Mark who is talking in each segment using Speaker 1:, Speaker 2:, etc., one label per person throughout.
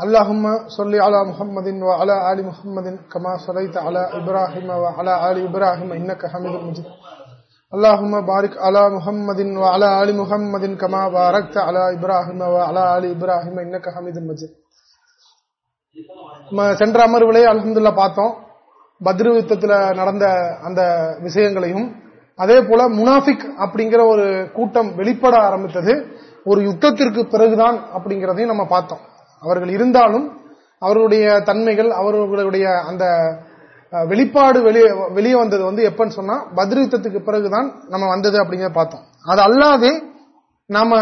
Speaker 1: اللهم صل على محمد وعلى آل محمد كما صليت على إبراهيم وعلى آل إبراهيم إنك حميد مجيد اللهم بارك على محمد وعلى آل محمد كما باركت على إبراهيم وعلى آل إبراهيم إنك حميد مجيد நம்ம சென்ற அமர்வுலே அலமதுல்லா பார்த்தோம் பத்ரு யுத்தத்துல நடந்த அந்த விஷயங்களையும் அதே போல முனாஃபிக் அப்படிங்கிற ஒரு கூட்டம் வெளிப்பட ஆரம்பித்தது ஒரு யுத்தத்திற்கு பிறகுதான் அப்படிங்கறதையும் நம்ம பார்த்தோம் அவர்கள் இருந்தாலும் அவர்களுடைய தன்மைகள் அவர்களுடைய அந்த வெளிப்பாடு வெளியே வெளியே வந்தது வந்து எப்பன்னு சொன்னா பதிருத்தத்துக்கு பிறகுதான் நம்ம வந்தது அப்படிங்கிறத பார்த்தோம். அது அல்லாது நாம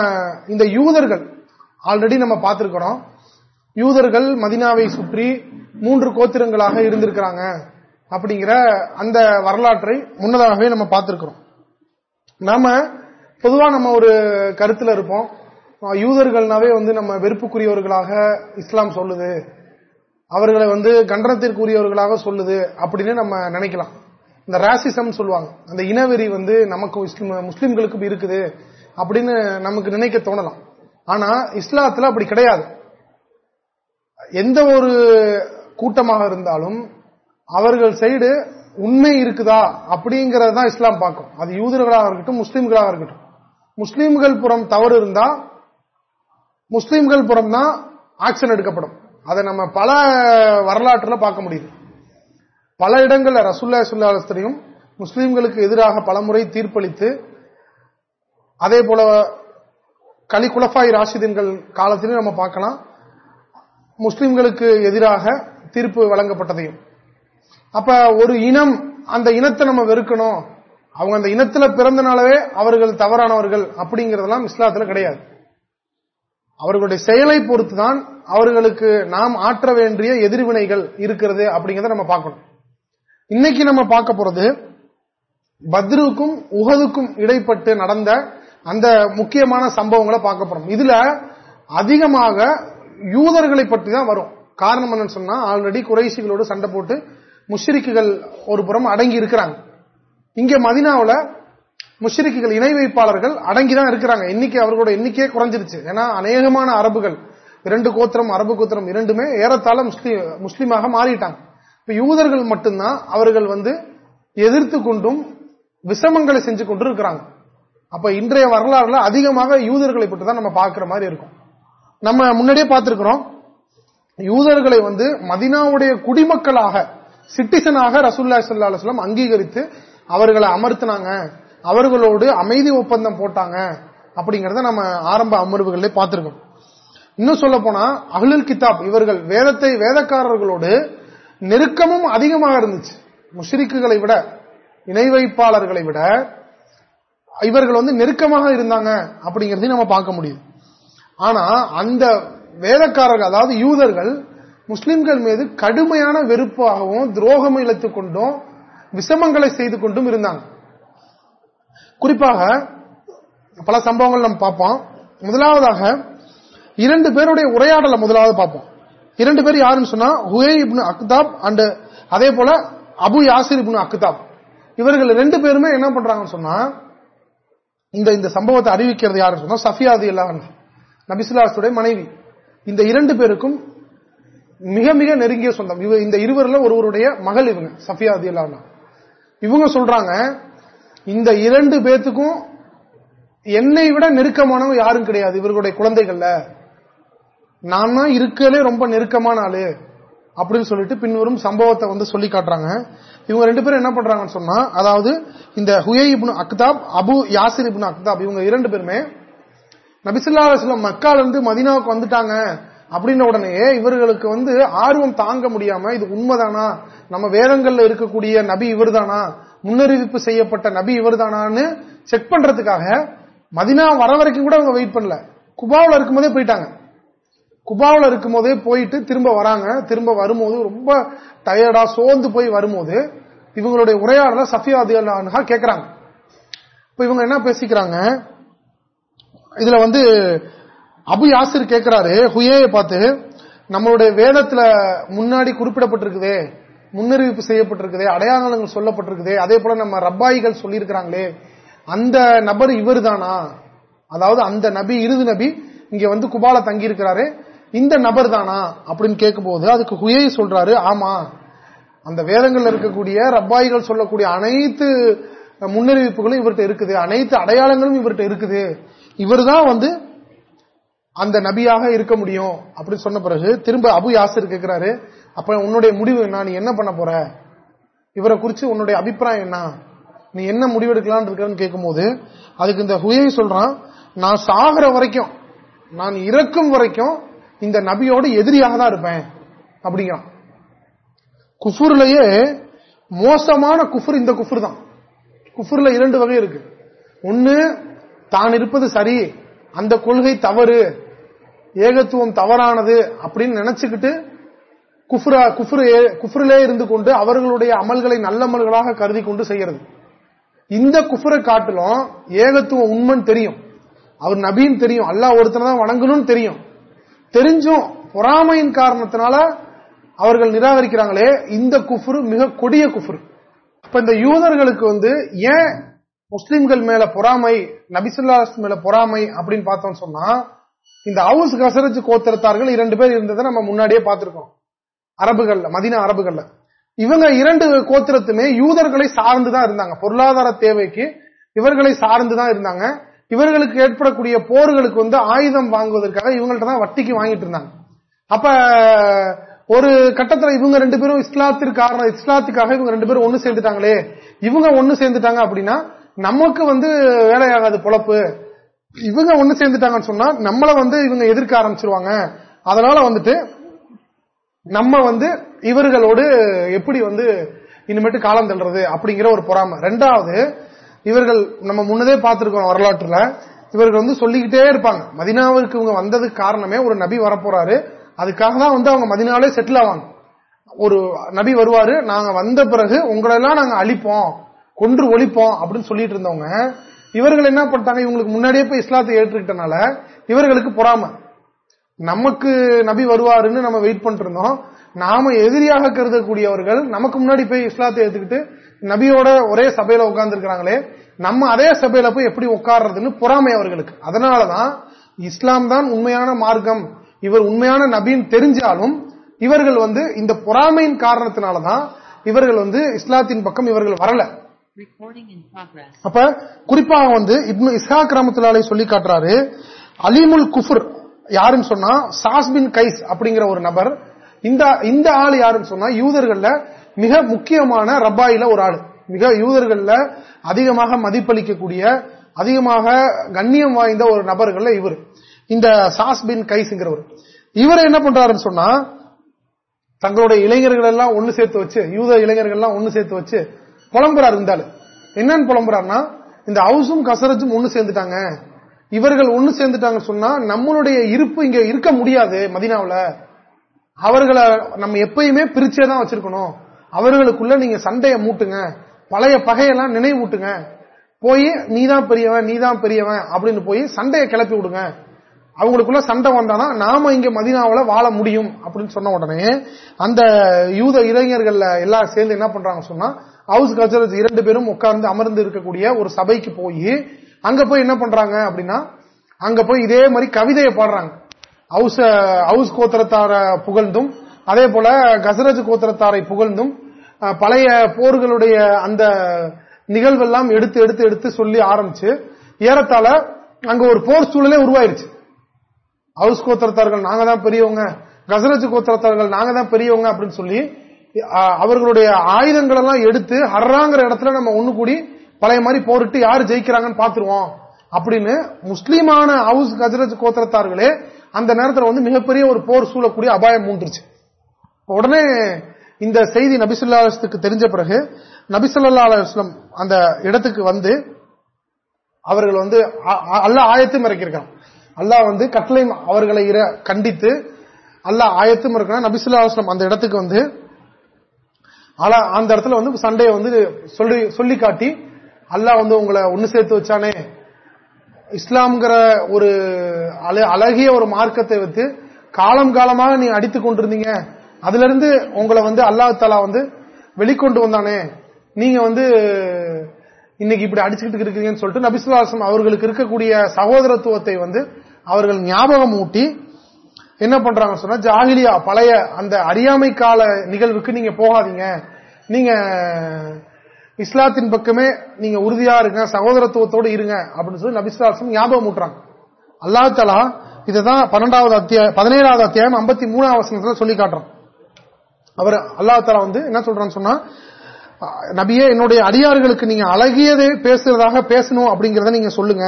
Speaker 1: இந்த யூதர்கள் ஆல்ரெடி நம்ம பார்த்திருக்கிறோம். யூதர்கள் மதினாவை சுற்றி மூன்று கோத்திரங்களாக இருந்திருக்கிறாங்க அப்படிங்கிற அந்த வரலாற்றை முன்னதாகவே நம்ம பார்த்திருக்கிறோம். நாம பொதுவா நம்ம ஒரு கருத்துல இருப்போம். யூதர்கள்னாவே வந்து நம்ம வெறுப்புக்குரியவர்களாக இஸ்லாம் சொல்லுது. அவர்களை வந்து கண்டனத்திற்குரியவர்களாக சொல்லுது அப்படின்னு நம்ம நினைக்கலாம். இந்த ராசிசம் சொல்லுவாங்க. அந்த இனவெறி வந்து நமக்கு முஸ்லிம்களுக்கும் இருக்குது அப்படின்னு நமக்கு நினைக்க தோணலாம். ஆனா இஸ்லாத்துல அப்படி கிடையாது. எந்த ஒரு கூட்டமாக இருந்தாலும் அவர்கள் சைடு உண்மை இருக்குதா அப்படிங்கறதான் இஸ்லாம் பார்க்கும். அது யூதர்களாக இருக்கட்டும் முஸ்லீம்களாக இருக்கட்டும். முஸ்லீம்கள் புறம் தவறு இருந்தா முஸ்லீம்கள் புறம் தான் ஆக்ஷன் எடுக்கப்படும். அதை நம்ம பல வரலாற்றுல பார்க்க முடியுது. பல இடங்கள்ல ரசுல்லா சுல்லாஸ்திரியும் முஸ்லீம்களுக்கு எதிராக பலமுறை தீர்ப்பளித்து அதே போல கலி குலஃபாய் ராஷிதின்கள் காலத்திலும் நம்ம பார்க்கலாம். முஸ்லிம்களுக்கு எதிராக தீர்ப்பு வழங்கப்பட்டதையும். அப்ப ஒரு இனம் அந்த இனத்தை நம்ம வெறுக்கணும். அவங்க அந்த இனத்துல பிறந்தனாலவே அவர்கள் தவறானவர்கள் அப்படிங்கறதெல்லாம் இஸ்லாத்துல கிடையாது. அவர்களுடைய செயலை பொறுத்துதான் அவர்களுக்கு நாம் ஆற்ற வேண்டிய எதிர்வினைகள் இருக்கிறது அப்படிங்கறத நம்ம பார்க்கணும். இன்னைக்கு நம்ம பார்க்க போறது பத்ருக்கும் உகதுக்கும் இடைப்பட்டு நடந்த அந்த முக்கியமான சம்பவங்களை பார்க்க போறோம். இதுல அதிகமாக யூதர்களை பற்றி தான் வரும். காரணம் என்னன்னு சொன்னா ஆல்ரெடி குறைசிகளோடு சண்டை போட்டு முஷ்ரிக்குகள் ஒரு புறம் அடங்கி இருக்கிறாங்க. இங்க மதினாவில் முஷ்ரிக்குகள் இணை வைப்பாளர்கள் அடங்கிதான் இருக்கிறாங்க. எண்ணிக்கை அவர்களோட எண்ணிக்கையே குறைஞ்சிருச்சு. ஏன்னா அநேகமான அரபுகள் இரண்டு கோத்திரம் அரபு கோத்திரம் இரண்டுமே ஏறத்தாழ முஸ்லீமாக மாறிட்டாங்க. இப்ப யூதர்கள் மட்டும்தான் அவர்கள் வந்து எதிர்த்து கொண்டும் விஷமங்களை செஞ்சு கொண்டு இருக்கிறாங்க அப்ப இன்றைய வரலாறுல அதிகமாக யூதர்களை பற்றி தான் நம்ம பார்க்கிற மாதிரி இருக்கும். நம்ம முன்னாடியே பார்த்திருக்கிறோம் யூதர்களை வந்து மதினாவுடைய குடிமக்களாக சிட்டிசனாக ரசூல்லா சல்லா அலுவலம் அங்கீகரித்து அவர்களை அமர்த்தினாங்க. அவர்களோடு அமைதி ஒப்பந்தம் போட்டாங்க அப்படிங்கறத நம்ம ஆரம்ப அமர்வுகளே பார்த்திருக்கோம். இன்னும் சொல்ல போனா அகலுல் கிதாப் இவர்கள் வேதத்தை வேதக்காரர்களோடு நெருக்கமும் அதிகமாக இருந்துச்சு. முஷ்ரிக்குகளை விட இணை வைப்பாளர்களை விட இவர்கள் வந்து நெருக்கமாக இருந்தாங்க அப்படிங்கறதையும் நம்ம பார்க்க முடியுது. ஆனா அந்த வேதக்காரர்கள் அதாவது யூதர்கள் முஸ்லிம்கள் மீது கடுமையான வெறுப்பாகவும் துரோகம் இழைத்துக் கொண்டும் விஷமங்களை செய்து கொண்டும் இருந்தாங்க. குறிப்பாக பல சம்பவங்கள் நம்ம பார்ப்போம். முதலாவதாக இரண்டு பேருடைய உரையாடலை முதலாவது பார்ப்போம். இரண்டு பேர் யாருன்னு சொன்னா ஹுயே இப்னு அக்தாப் அண்டு அதே போல அபு யாசிர் இப்னு அக்தாப். இவர்கள் ரெண்டு பேருமே என்ன பண்றாங்கன்னு சொன்னா இந்த இந்த சம்பவத்தை அறிவிக்கிறது யாருன்னு சொன்னா சஃபியாது எல்லாம் நபிசுல்லாசுடைய மனைவி. இந்த இரண்டு பேருக்கும் மிக மிக நெருங்கிய சொந்தம். இந்த இருவரில் ஒருவருடைய மகள் இவங்க சஃபியாதி எல்லாம் இவங்க சொல்றாங்க இந்த இரண்டு பேத்துக்கும் என்னை விட நெருக்கமானவங்க யாரும் கிடையாது இவர்களுடைய குழந்தைகள்ல. நான் தான் இருக்கலே ரொம்ப நெருக்கமான ஆளு அப்படின்னு சொல்லிட்டு பின்வரும் சம்பவத்தை வந்து சொல்லி காட்டுறாங்க. இவங்க ரெண்டு பேரும் என்ன பண்றாங்கன்னு சொன்னா அதாவது இந்த Huyayy ibn Akhtab Abu Yasir ibn Akhtab இவங்க இரண்டு பேருமே நபிசுல்லா அலுவலம் மக்கால் இருந்து மதினாவுக்கு வந்துட்டாங்க அப்படின்ன உடனே இவர்களுக்கு வந்து ஆர்வம் தாங்க முடியாம இது உண்மைதானா? நம்ம வேதங்கள்ல இருக்கக்கூடிய நபி இவர் தானா முன்னறிவிப்பு செய்யப்பட்ட நபி இவர்தானான்னு செக் பண்றதுக்காக மதினா வர வரைக்கும் கூட அவங்க வெயிட் பண்ணல. குபாவில் இருக்கும்போதே போயிட்டாங்க. குபாவில் இருக்கும் போதே போயிட்டு திரும்ப வராங்க. திரும்ப வரும்போது ரொம்ப டயர்டா சோர்ந்து போய் வரும்போது இவங்களுடைய உரையாடல சஃபியா அதிகா கேட்கிறாங்க இப்ப இவங்க என்ன பேசிக்கிறாங்க? இதுல வந்து அபு யாசிர் கேட்கிறாரு ஹுயேயை பார்த்து நம்மளுடைய வேதத்துல முன்னாடி குறிப்பிடப்பட்டிருக்குதே முன்னறிவிப்பு செய்யப்பட்டிருக்குதே அடையாளங்கள் சொல்லப்பட்டிருக்குதே அதே போல நம்ம ரப்பாயிகள் சொல்லியிருக்கிறாங்களே அந்த நபர் இவர் தானா அதாவது அந்த நபி இறுதி நபி இங்க வந்து குபால தங்கி இருக்கிறாரு இந்த நபர் தானா அப்படின்னு கேட்கும்போது அதுக்கு ஹுயை சொல்றாரு ஆமா. அந்த வேதங்கள்ல இருக்கக்கூடிய ரப்பாயிகள் சொல்லக்கூடிய அனைத்து முன்னறிவிப்புகளும் இவர்கிட்ட இருக்குது அனைத்து அடையாளங்களும் இவர்கிட்ட இருக்குது. இவர் தான் வந்து அந்த நபியாக இருக்க முடியும் அப்படின்னு சொன்ன பிறகு திரும்ப அபு யாசர் கேட்கிறாரு அப்ப உன்னுடைய முடிவு என்ன? நீ என்ன பண்ண போற? இவரை குறிச்சு உன்னுடைய அபிப்பிராயம் என்ன? நீ என்ன முடிவெடுக்கலான் இருக்கிறன்னு கேட்கும்போது அதுக்கு இந்த ஹுயை சொல்றான் நான் சாகிற வரைக்கும் நான் இறக்கும் வரைக்கும் இந்த நபியோட எதிரியாக தான் இருப்பேன். அப்படிங்கிறான். குஃபுர்லயே மோசமான குஃபுர் இந்த குஃபுர் தான். குஃபுர்ல இரண்டு வகை இருக்கு. ஒன்னு தான் இருப்பது சரி அந்த கொள்கை தவறு ஏகத்துவம் தவறானது அப்படின்னு நினைச்சுக்கிட்டு குஃப்ரா குஃப்ரிலே இருந்து கொண்டு அவர்களுடைய அமல்களை நல்ல அமல்களாக கருதி கொண்டு செய்யறது. இந்த குஃபரை காட்டிலும் ஏகத்துவம் உண்மைன்னு தெரியும். அவர் நபின்னு தெரியும். அல்லா ஒருத்தனை தான் வணங்கணும்னு தெரியும். தெரிஞ்சும் பொறாமையின் காரணத்தினால அவர்கள் நிராகரிக்கிறாங்களே இந்த குஃபுரு மிக கொடிய குஃபுரு. இப்ப இந்த யூதர்களுக்கு வந்து ஏன் முஸ்லிம்கள் மேல பொறாமை நபிசுல்லாஸ் மேல பொறாமை அப்படின்னு பார்த்தோம் சொன்னா இந்த ஹவுஸ் கசரஜ் கோத்திரத்தார்கள் இரண்டு பேர் இருந்ததை நம்ம முன்னாடியே பார்த்திருக்கோம். அரபுகள்ல மதின அரபுகள்ல. இவங்க இரண்டு கோத்திரத்துமே யூதர்களை சார்ந்துதான் இருந்தாங்க. பொருளாதார தேவைக்கு இவர்களை சார்ந்துதான் இருந்தாங்க. இவர்களுக்கு ஏற்படக்கூடிய போர்களுக்கு வந்து ஆயுதம் வாங்குவதற்காக இவங்கள்ட்ட தான் வட்டிக்கு வாங்கிட்டு இருந்தாங்க. அப்ப ஒரு கட்டத்துல இவங்க ரெண்டு பேரும் இஸ்லாத்திற்காக இஸ்லாத்துக்காக இவங்க ரெண்டு பேரும் ஒண்ணு சேர்ந்துட்டாங்களே. இவங்க ஒண்ணு சேர்ந்துட்டாங்க அப்படின்னா நமக்கு வந்து வேலையாகாது பொழப்பு. இவங்க ஒண்ணு சேர்ந்துட்டாங்கன்னு சொன்னா நம்மள வந்து இவங்க எதிர்க்க ஆரம்பிச்சிருவாங்க. அதனால வந்துட்டு நம்ம வந்து இவர்களோடு எப்படி வந்து இனிமேட்டு காலம் தள்ளுறது அப்படிங்கிற ஒரு பொறாமை. ரெண்டாவது இவர்கள் நம்ம முன்னதே பார்த்திருக்கோம் வரலாற்றுல இவர்கள் வந்து சொல்லிக்கிட்டே இருப்பாங்க. மதினாவிற்கு இவங்க வந்ததுக்கு காரணமே ஒரு நபி வரப்போறாரு. அதுக்காக தான் வந்து அவங்க மதினாலே செட்டில் ஆவாங்க. ஒரு நபி வருவாரு நாங்க வந்த பிறகு உங்களெல்லாம் நாங்க அழிப்போம் கொன்று ஒழிப்போம் அப்படின்னு சொல்லிட்டு இருந்தவங்க இவர்கள் என்ன பண்ணிட்டாங்க? இவங்களுக்கு முன்னாடியே போய் இஸ்லாத்தை ஏற்றுக்கிட்டனால இவர்களுக்கு பொறாம. நமக்கு நபி வருவாருன்னு நம்ம வெயிட் பண்ணிட்டு இருந்தோம் நாம எதிரியாக கருதக்கூடியவர்கள் நமக்கு முன்னாடி போய் இஸ்லாத்தை ஏத்துக்கிட்டு நபியோட ஒரே சபையில உட்கார்ந்து இருக்கிறாங்களே நம்ம அதே சபையில போய் எப்படி உட்கார்றதுன்னு பொறாமை அவர்களுக்கு. அதனாலதான் இஸ்லாம் தான் உண்மையான மார்க்கம். இவர் உண்மையான நபின்னு தெரிஞ்சாலும் இவர்கள் வந்து இந்த பொறாமையின் காரணத்தினாலதான் இவர்கள் வந்து இஸ்லாத்தின் பக்கம் இவர்கள் வரல. அப்ப குறிப்பாக வந்து இப்னு இஸ்ஹா கிராமத்திலாலே சொல்லி காட்டுறாரு அலிமுல் குஃபுர் யாருன்னு சொன்னா சாஸ்பின் கைஸ் அப்படிங்கிற ஒரு நபர். இந்த இந்த ஆள் யாருன்னு சொன்னா யூதர்கள்ல மிக முக்கியமான ரப்பாயில ஒரு ஆள். மிக யூதர்கள்ல அதிகமாக மதிப்பளிக்கக்கூடிய அதிகமாக கண்ணியம் வாய்ந்த ஒரு நபர்கள்ல இவர். இந்த சாஸ்பின் கைஸ்ங்கிறவர். இவர் என்ன பண்றாருன்னு சொன்னா தங்களுடைய இளைஞர்கள் எல்லாம் ஒண்ணு சேர்த்து வச்சு யூத இளைஞர்கள் எல்லாம் ஒண்ணு சேர்த்து வச்சு புலம்புறாரு இருந்தாலும் என்னன்னு புலம்புறாருன்னா இந்த ஹவுஸும் கசரஜும் ஒண்ணு சேர்ந்துட்டாங்க. இவர்கள் ஒன்னு சேர்ந்துட்டாங்க சொன்னா நம்மளுடைய இருப்பு இங்க இருக்க முடியாது மதினாவில். அவர்களை நம்ம எப்பயுமே பிரிச்சே தான் வச்சிருக்கணும். அவர்களுக்குள்ள நீங்க சண்டையை மூட்டுங்க. பழைய பகையெல்லாம் நினைவூட்டுங்க. போய் நீதான் பெரியவன் நீதான் பெரியவன் அப்படின்னு போய் சண்டையை கிளப்பி விடுங்க. அவங்களுக்குள்ள சண்டை வந்தாதான் நாம இங்க மதினாவில் வாழ முடியும் அப்படின்னு சொன்ன உடனே அந்த யூத இளைஞர்கள் எல்லாம் சேர்ந்து என்ன பண்றாங்க சொன்னா ஹவுஸ் கல்ச்சர் இரண்டு பேரும் உட்கார்ந்து அமர்ந்து இருக்கக்கூடிய ஒரு சபைக்கு போய் அங்க போய் என்ன பண்றாங்க அப்படின்னா அங்க போய் இதே மாதிரி கவிதையை பாடுறாங்க. ஹவுஸ் ஹவுஸ் கோத்திரத்தார புகழ்ந்தும் அதே போல கசரஜ் கோத்திரத்தாரை புகழ்ந்தும் பழைய போர்களுடைய அந்த நிகழ்வெல்லாம் எடுத்து எடுத்து எடுத்து சொல்லி ஆரம்பிச்சு ஏறத்தால அங்க ஒரு போர் சூழலே உருவாயிருச்சு. ஹவுஸ் கோத்திரத்தார்கள் நாங்க தான் பெரியவங்க. கசரஜ் கோத்திரத்தார்கள் நாங்க தான் பெரியவங்க அப்படின்னு சொல்லி அவர்களுடைய ஆயுதங்கள் எல்லாம் எடுத்து ஹர்றாங்கிற இடத்துல நம்ம ஒண்ணு கூடி பழைய மாதிரி போரிட்டு யாரு ஜெயிக்கிறாங்கன்னு பாத்துருவோம் அப்படின்னு முஸ்லீமான ஹவுஸ் கஜரஜ் கோத்திரத்தார்களே அந்த நேரத்தில் வந்து மிகப்பெரிய ஒரு போர் சூழக்கூடிய அபாயம் மூன்றுச்சு உடனே இந்த செய்தி நபிசுல்லா தெரிஞ்ச பிறகு நபிசுல்லா அலுவலம் அந்த இடத்துக்கு வந்து அவர்கள் வந்து அல்ல ஆயத்தையும் இறக்கியிருக்கான் அல்லாஹ் வந்து கட்டளை அவர்களை கண்டித்து அல்லாஹ் ஆயத்தும் இருக்கணும் நபிசுல்லாஸ்லம் அந்த இடத்துக்கு வந்து அந்த இடத்துல வந்து சண்டையை வந்து சொல்லி சொல்லி காட்டி அல்லாஹ் வந்து உங்களை ஒன்னு சேர்த்து வச்சானே. இஸ்லாம்ங்கிற ஒரு அழகிய ஒரு மார்க்கத்தை வைத்து காலம் காலமாக நீ அடித்துக் கொண்டிருந்தீங்க. அதுல இருந்து உங்களை வந்து அல்லாஹ் வந்து வெளிக்கொண்டு வந்தானே. நீங்க வந்து இன்னைக்கு இப்படி அடிச்சுக்கிட்டு இருக்கீங்கன்னு சொல்லிட்டு நபிசுல்லாசம் அவர்களுக்கு இருக்கக்கூடிய சகோதரத்துவத்தை வந்து அவர்கள் ஞாபகம் ஊட்டி என்ன பண்றாங்க சொன்னா ஜாகிலியா பழைய அந்த அறியாமை கால நிகழ்வுக்கு நீங்க போகாதீங்க. நீங்க இஸ்லாத்தின் பக்கமே நீங்க உறுதியா இருங்க சகோதரத்துவத்தோடு இருங்க அப்படின்னு சொல்லி நபிசுலாசம் ஞாபகம் ஊட்டுறாங்க. அல்லா தலா இதுதான் பன்னெண்டாவது அத்தியாயம் பதினேழாவது அத்தியாயம் ஐம்பத்தி மூணாவது வசனத்துல சொல்லி காட்டுறோம் அவர் அல்லா தலா வந்து என்ன சொல்றான்னு சொன்னா நபியே என்னுடைய அடியார்களுக்கு நீங்க அழகியதே பேசுறதாக பேசணும் அப்படிங்கறத நீங்க சொல்லுங்க.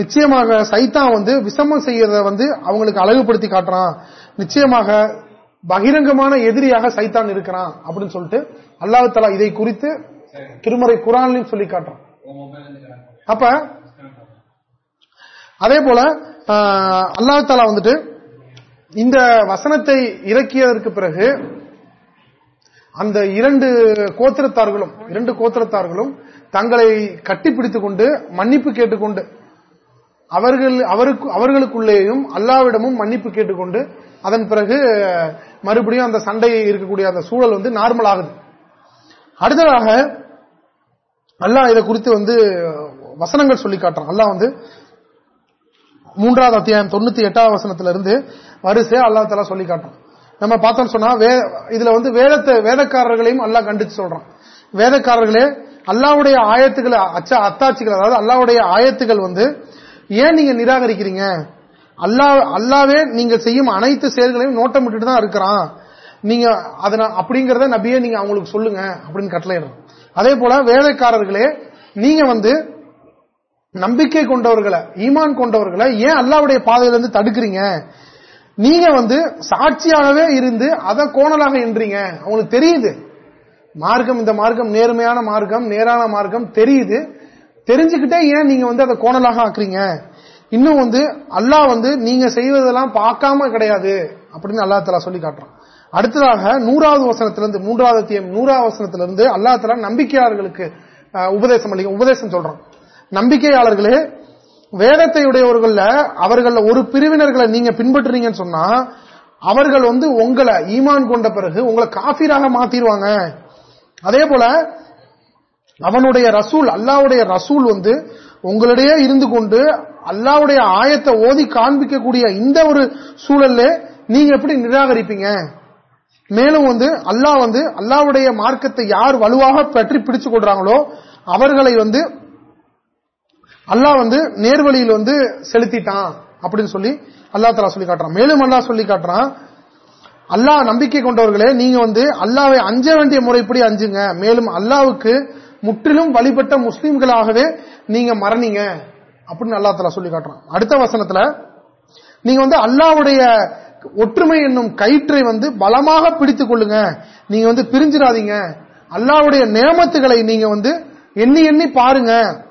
Speaker 1: நிச்சயமாக சைத்தான் வந்து விசமம் செய்யறத வந்து அவங்களுக்கு அழகுபடுத்தி காட்டுறான். நிச்சயமாக பகிரங்கமான எதிரியாக சைத்தான் இருக்கிறான் அப்படின்னு சொல்லிட்டு அல்லாஹ் தலா இதை குறித்து திருமறை குரான் சொல்லி காட்டுறான். அப்ப அதே போல அல்லாஹாலா வந்துட்டு இந்த வசனத்தை இறக்கியதற்கு பிறகு அந்த இரண்டு கோத்திரத்தார்களும் இரண்டு கோத்திரத்தார்களும் தங்களை கட்டிப்பிடித்துக் கொண்டு மன்னிப்பு கேட்டுக்கொண்டு அவர்கள் அவருக்கு அவர்களுக்குள்ளேயும் அல்லாவிடமும் மன்னிப்பு கேட்டுக்கொண்டு அதன் பிறகு மறுபடியும் அந்த சண்டை இருக்கக்கூடிய அந்த சூழல் வந்து நார்மல் ஆகுது. அடுத்ததாக அல்லாஹ் இதை குறித்து வந்து வசனங்கள் சொல்லி காட்டுறான். அல்லாஹ் வந்து மூன்றாவது அத்தியாயம் தொண்ணூத்தி எட்டாவது வசனத்துல இருந்து வரிசை அல்லா தலா சொல்லி காட்டுறான். நம்ம பார்த்தோம் சொன்னா இதுல வந்து வேதத்தை வேதக்காரர்களையும் அல்லா கண்டிச்சு சொல்றான். வேதக்காரர்களே அல்லாவுடைய ஆயத்துக்களை அச்சா அத்தாட்சிகள் அதாவது அல்லாவுடைய ஆயத்துகள் வந்து ஏன் நீங்க நிராகரிக்கிறீங்க? அல்லா அல்லாவே நீங்க செய்யும் அனைத்து செயல்களையும் நோட்டமிட்டு தான் இருக்கிறான். நீங்க அதன அப்படிங்கறத நபியே நீங்க அவங்களுக்கு சொல்லுங்க அப்படின்னு கட்டளையிடுறோம் அதே போல வேலைக்காரர்களே நீங்க வந்து நம்பிக்கை கொண்டவர்களை ஈமான் கொண்டவர்களை ஏன் அல்லாவுடைய பாதையிலிருந்து தடுக்கிறீங்க? நீங்க வந்து சாட்சியாகவே இருந்து அதை கோணலாக என்றீங்க. அவங்களுக்கு தெரியுது. மார்க்கம் இந்த மார்க்கம் நேர்மையான மார்க்கம் நேரான மார்க்கம் தெரியுது. தெரிஞ்சுக்கிட்டே ஏன் நீங்க வந்து அதை கோணலாக ஆக்குறீங்க? இன்னும் வந்து அல்லாஹ் வந்து நீங்க செய்வதெல்லாம் பார்க்காம கிடையாது அப்படின்னு அல்லா தலா சொல்லி காட்டுறான். அடுத்ததாக நூறாவது வசனத்திலிருந்து மூன்றாவது தியம் நூறாவது வசனத்திலிருந்து அல்லா நம்பிக்கையாளர்களுக்கு உபதேசம் உபதேசம் சொல்றோம் நம்பிக்கையாளர்களே வேதத்தை உடையவர்கள அவர்கள் ஒரு பிரிவினர்களை நீங்க பின்பற்றுறீங்கன்னு சொன்னா அவர்கள் வந்து உங்களை ஈமான் கொண்ட பிறகு உங்களை காஃபீராக மாத்திடுவாங்க அதே போல அவனுடைய ரசூல் அல்லாவுடைய ரசூல் வந்து உங்களிடையே இருந்து கொண்டு அல்லாவுடைய ஆயத்தை ஓதி காண்பிக்கக்கூடிய இந்த ஒரு சூழல்ல நீங்க எப்படி நிராகரிப்பீங்க? மேலும் வந்து அல்லாஹ் வந்து அல்லாவுடைய மார்க்கத்தை யார் வலுவாக பற்றி பிடிச்சு கொள்றாங்களோ அவர்களை வந்து அல்லாஹ் வந்து நேர்வழியில் வந்து செலுத்திட்டான் அப்படின்னு சொல்லி அல்லா தலா சொல்லி காட்டுறான். மேலும் அல்லாஹ் சொல்லி காட்டுறான் அல்லாஹ் நம்பிக்கை கொண்டவர்களே நீங்க வந்து அல்லாவை அஞ்ச வேண்டிய முறைப்படி அஞ்சுங்க. மேலும் அல்லாவுக்கு முற்றிலும் வழிபட்ட முஸ்லீம்களாகவே நீங்க மரணீங்க அப்படின்னு அல்லா தலா சொல்லி காட்டுறான். அடுத்த வசனத்துல நீங்க வந்து அல்லாவுடைய ஒற்றுமை என்னும் கயிற்றை வந்து பலமாக பிடித்துக் கொள்ளுங்க. நீங்க வந்து பிரிஞ்சிடாதீங்க. அல்லாவுடைய நியமத்துகளை நீங்க வந்து எண்ணி எண்ணி பாருங்க.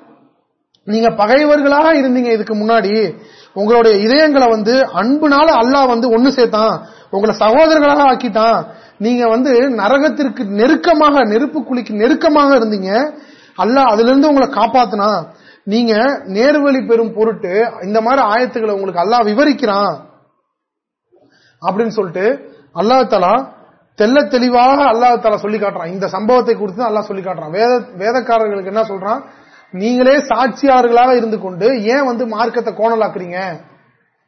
Speaker 1: நீங்க பகைவர்களாக இருந்தீங்க இதுக்கு முன்னாடி. உங்களுடைய இதயங்களை வந்து அன்புனால அல்லாஹ் வந்து ஒண்ணு சேர்த்தான். உங்களை சகோதரர்களாக ஆக்கிட்டான். நீங்க வந்து நரகத்திற்கு நெருக்கமாக நெருப்பு குழிக்கு நெருக்கமாக இருந்தீங்க. அல்லாஹ் அதுல இருந்து உங்களை காப்பாத்தினா நீங்க நேர்வழி பெறும் பொருட்டு இந்த மாதிரி ஆயத்துக்களை உங்களுக்கு அல்லாஹ் விவரிக்கிறான். அப்படின்னு சொல்லிட்டு அல்லா தலா தெல்ல தெளிவாக அல்லாஹ் தலா சொல்லி காட்டுறான். இந்த சம்பவத்தை குறித்து அல்லா சொல்லி காட்டுறான். வேத வேதக்காரர்களுக்கு என்ன சொல்றான்? நீங்களே சாட்சியாளர்களாக இருந்து கொண்டு ஏன் வந்து மார்க்கத்தை கோணலாக்குறீங்க?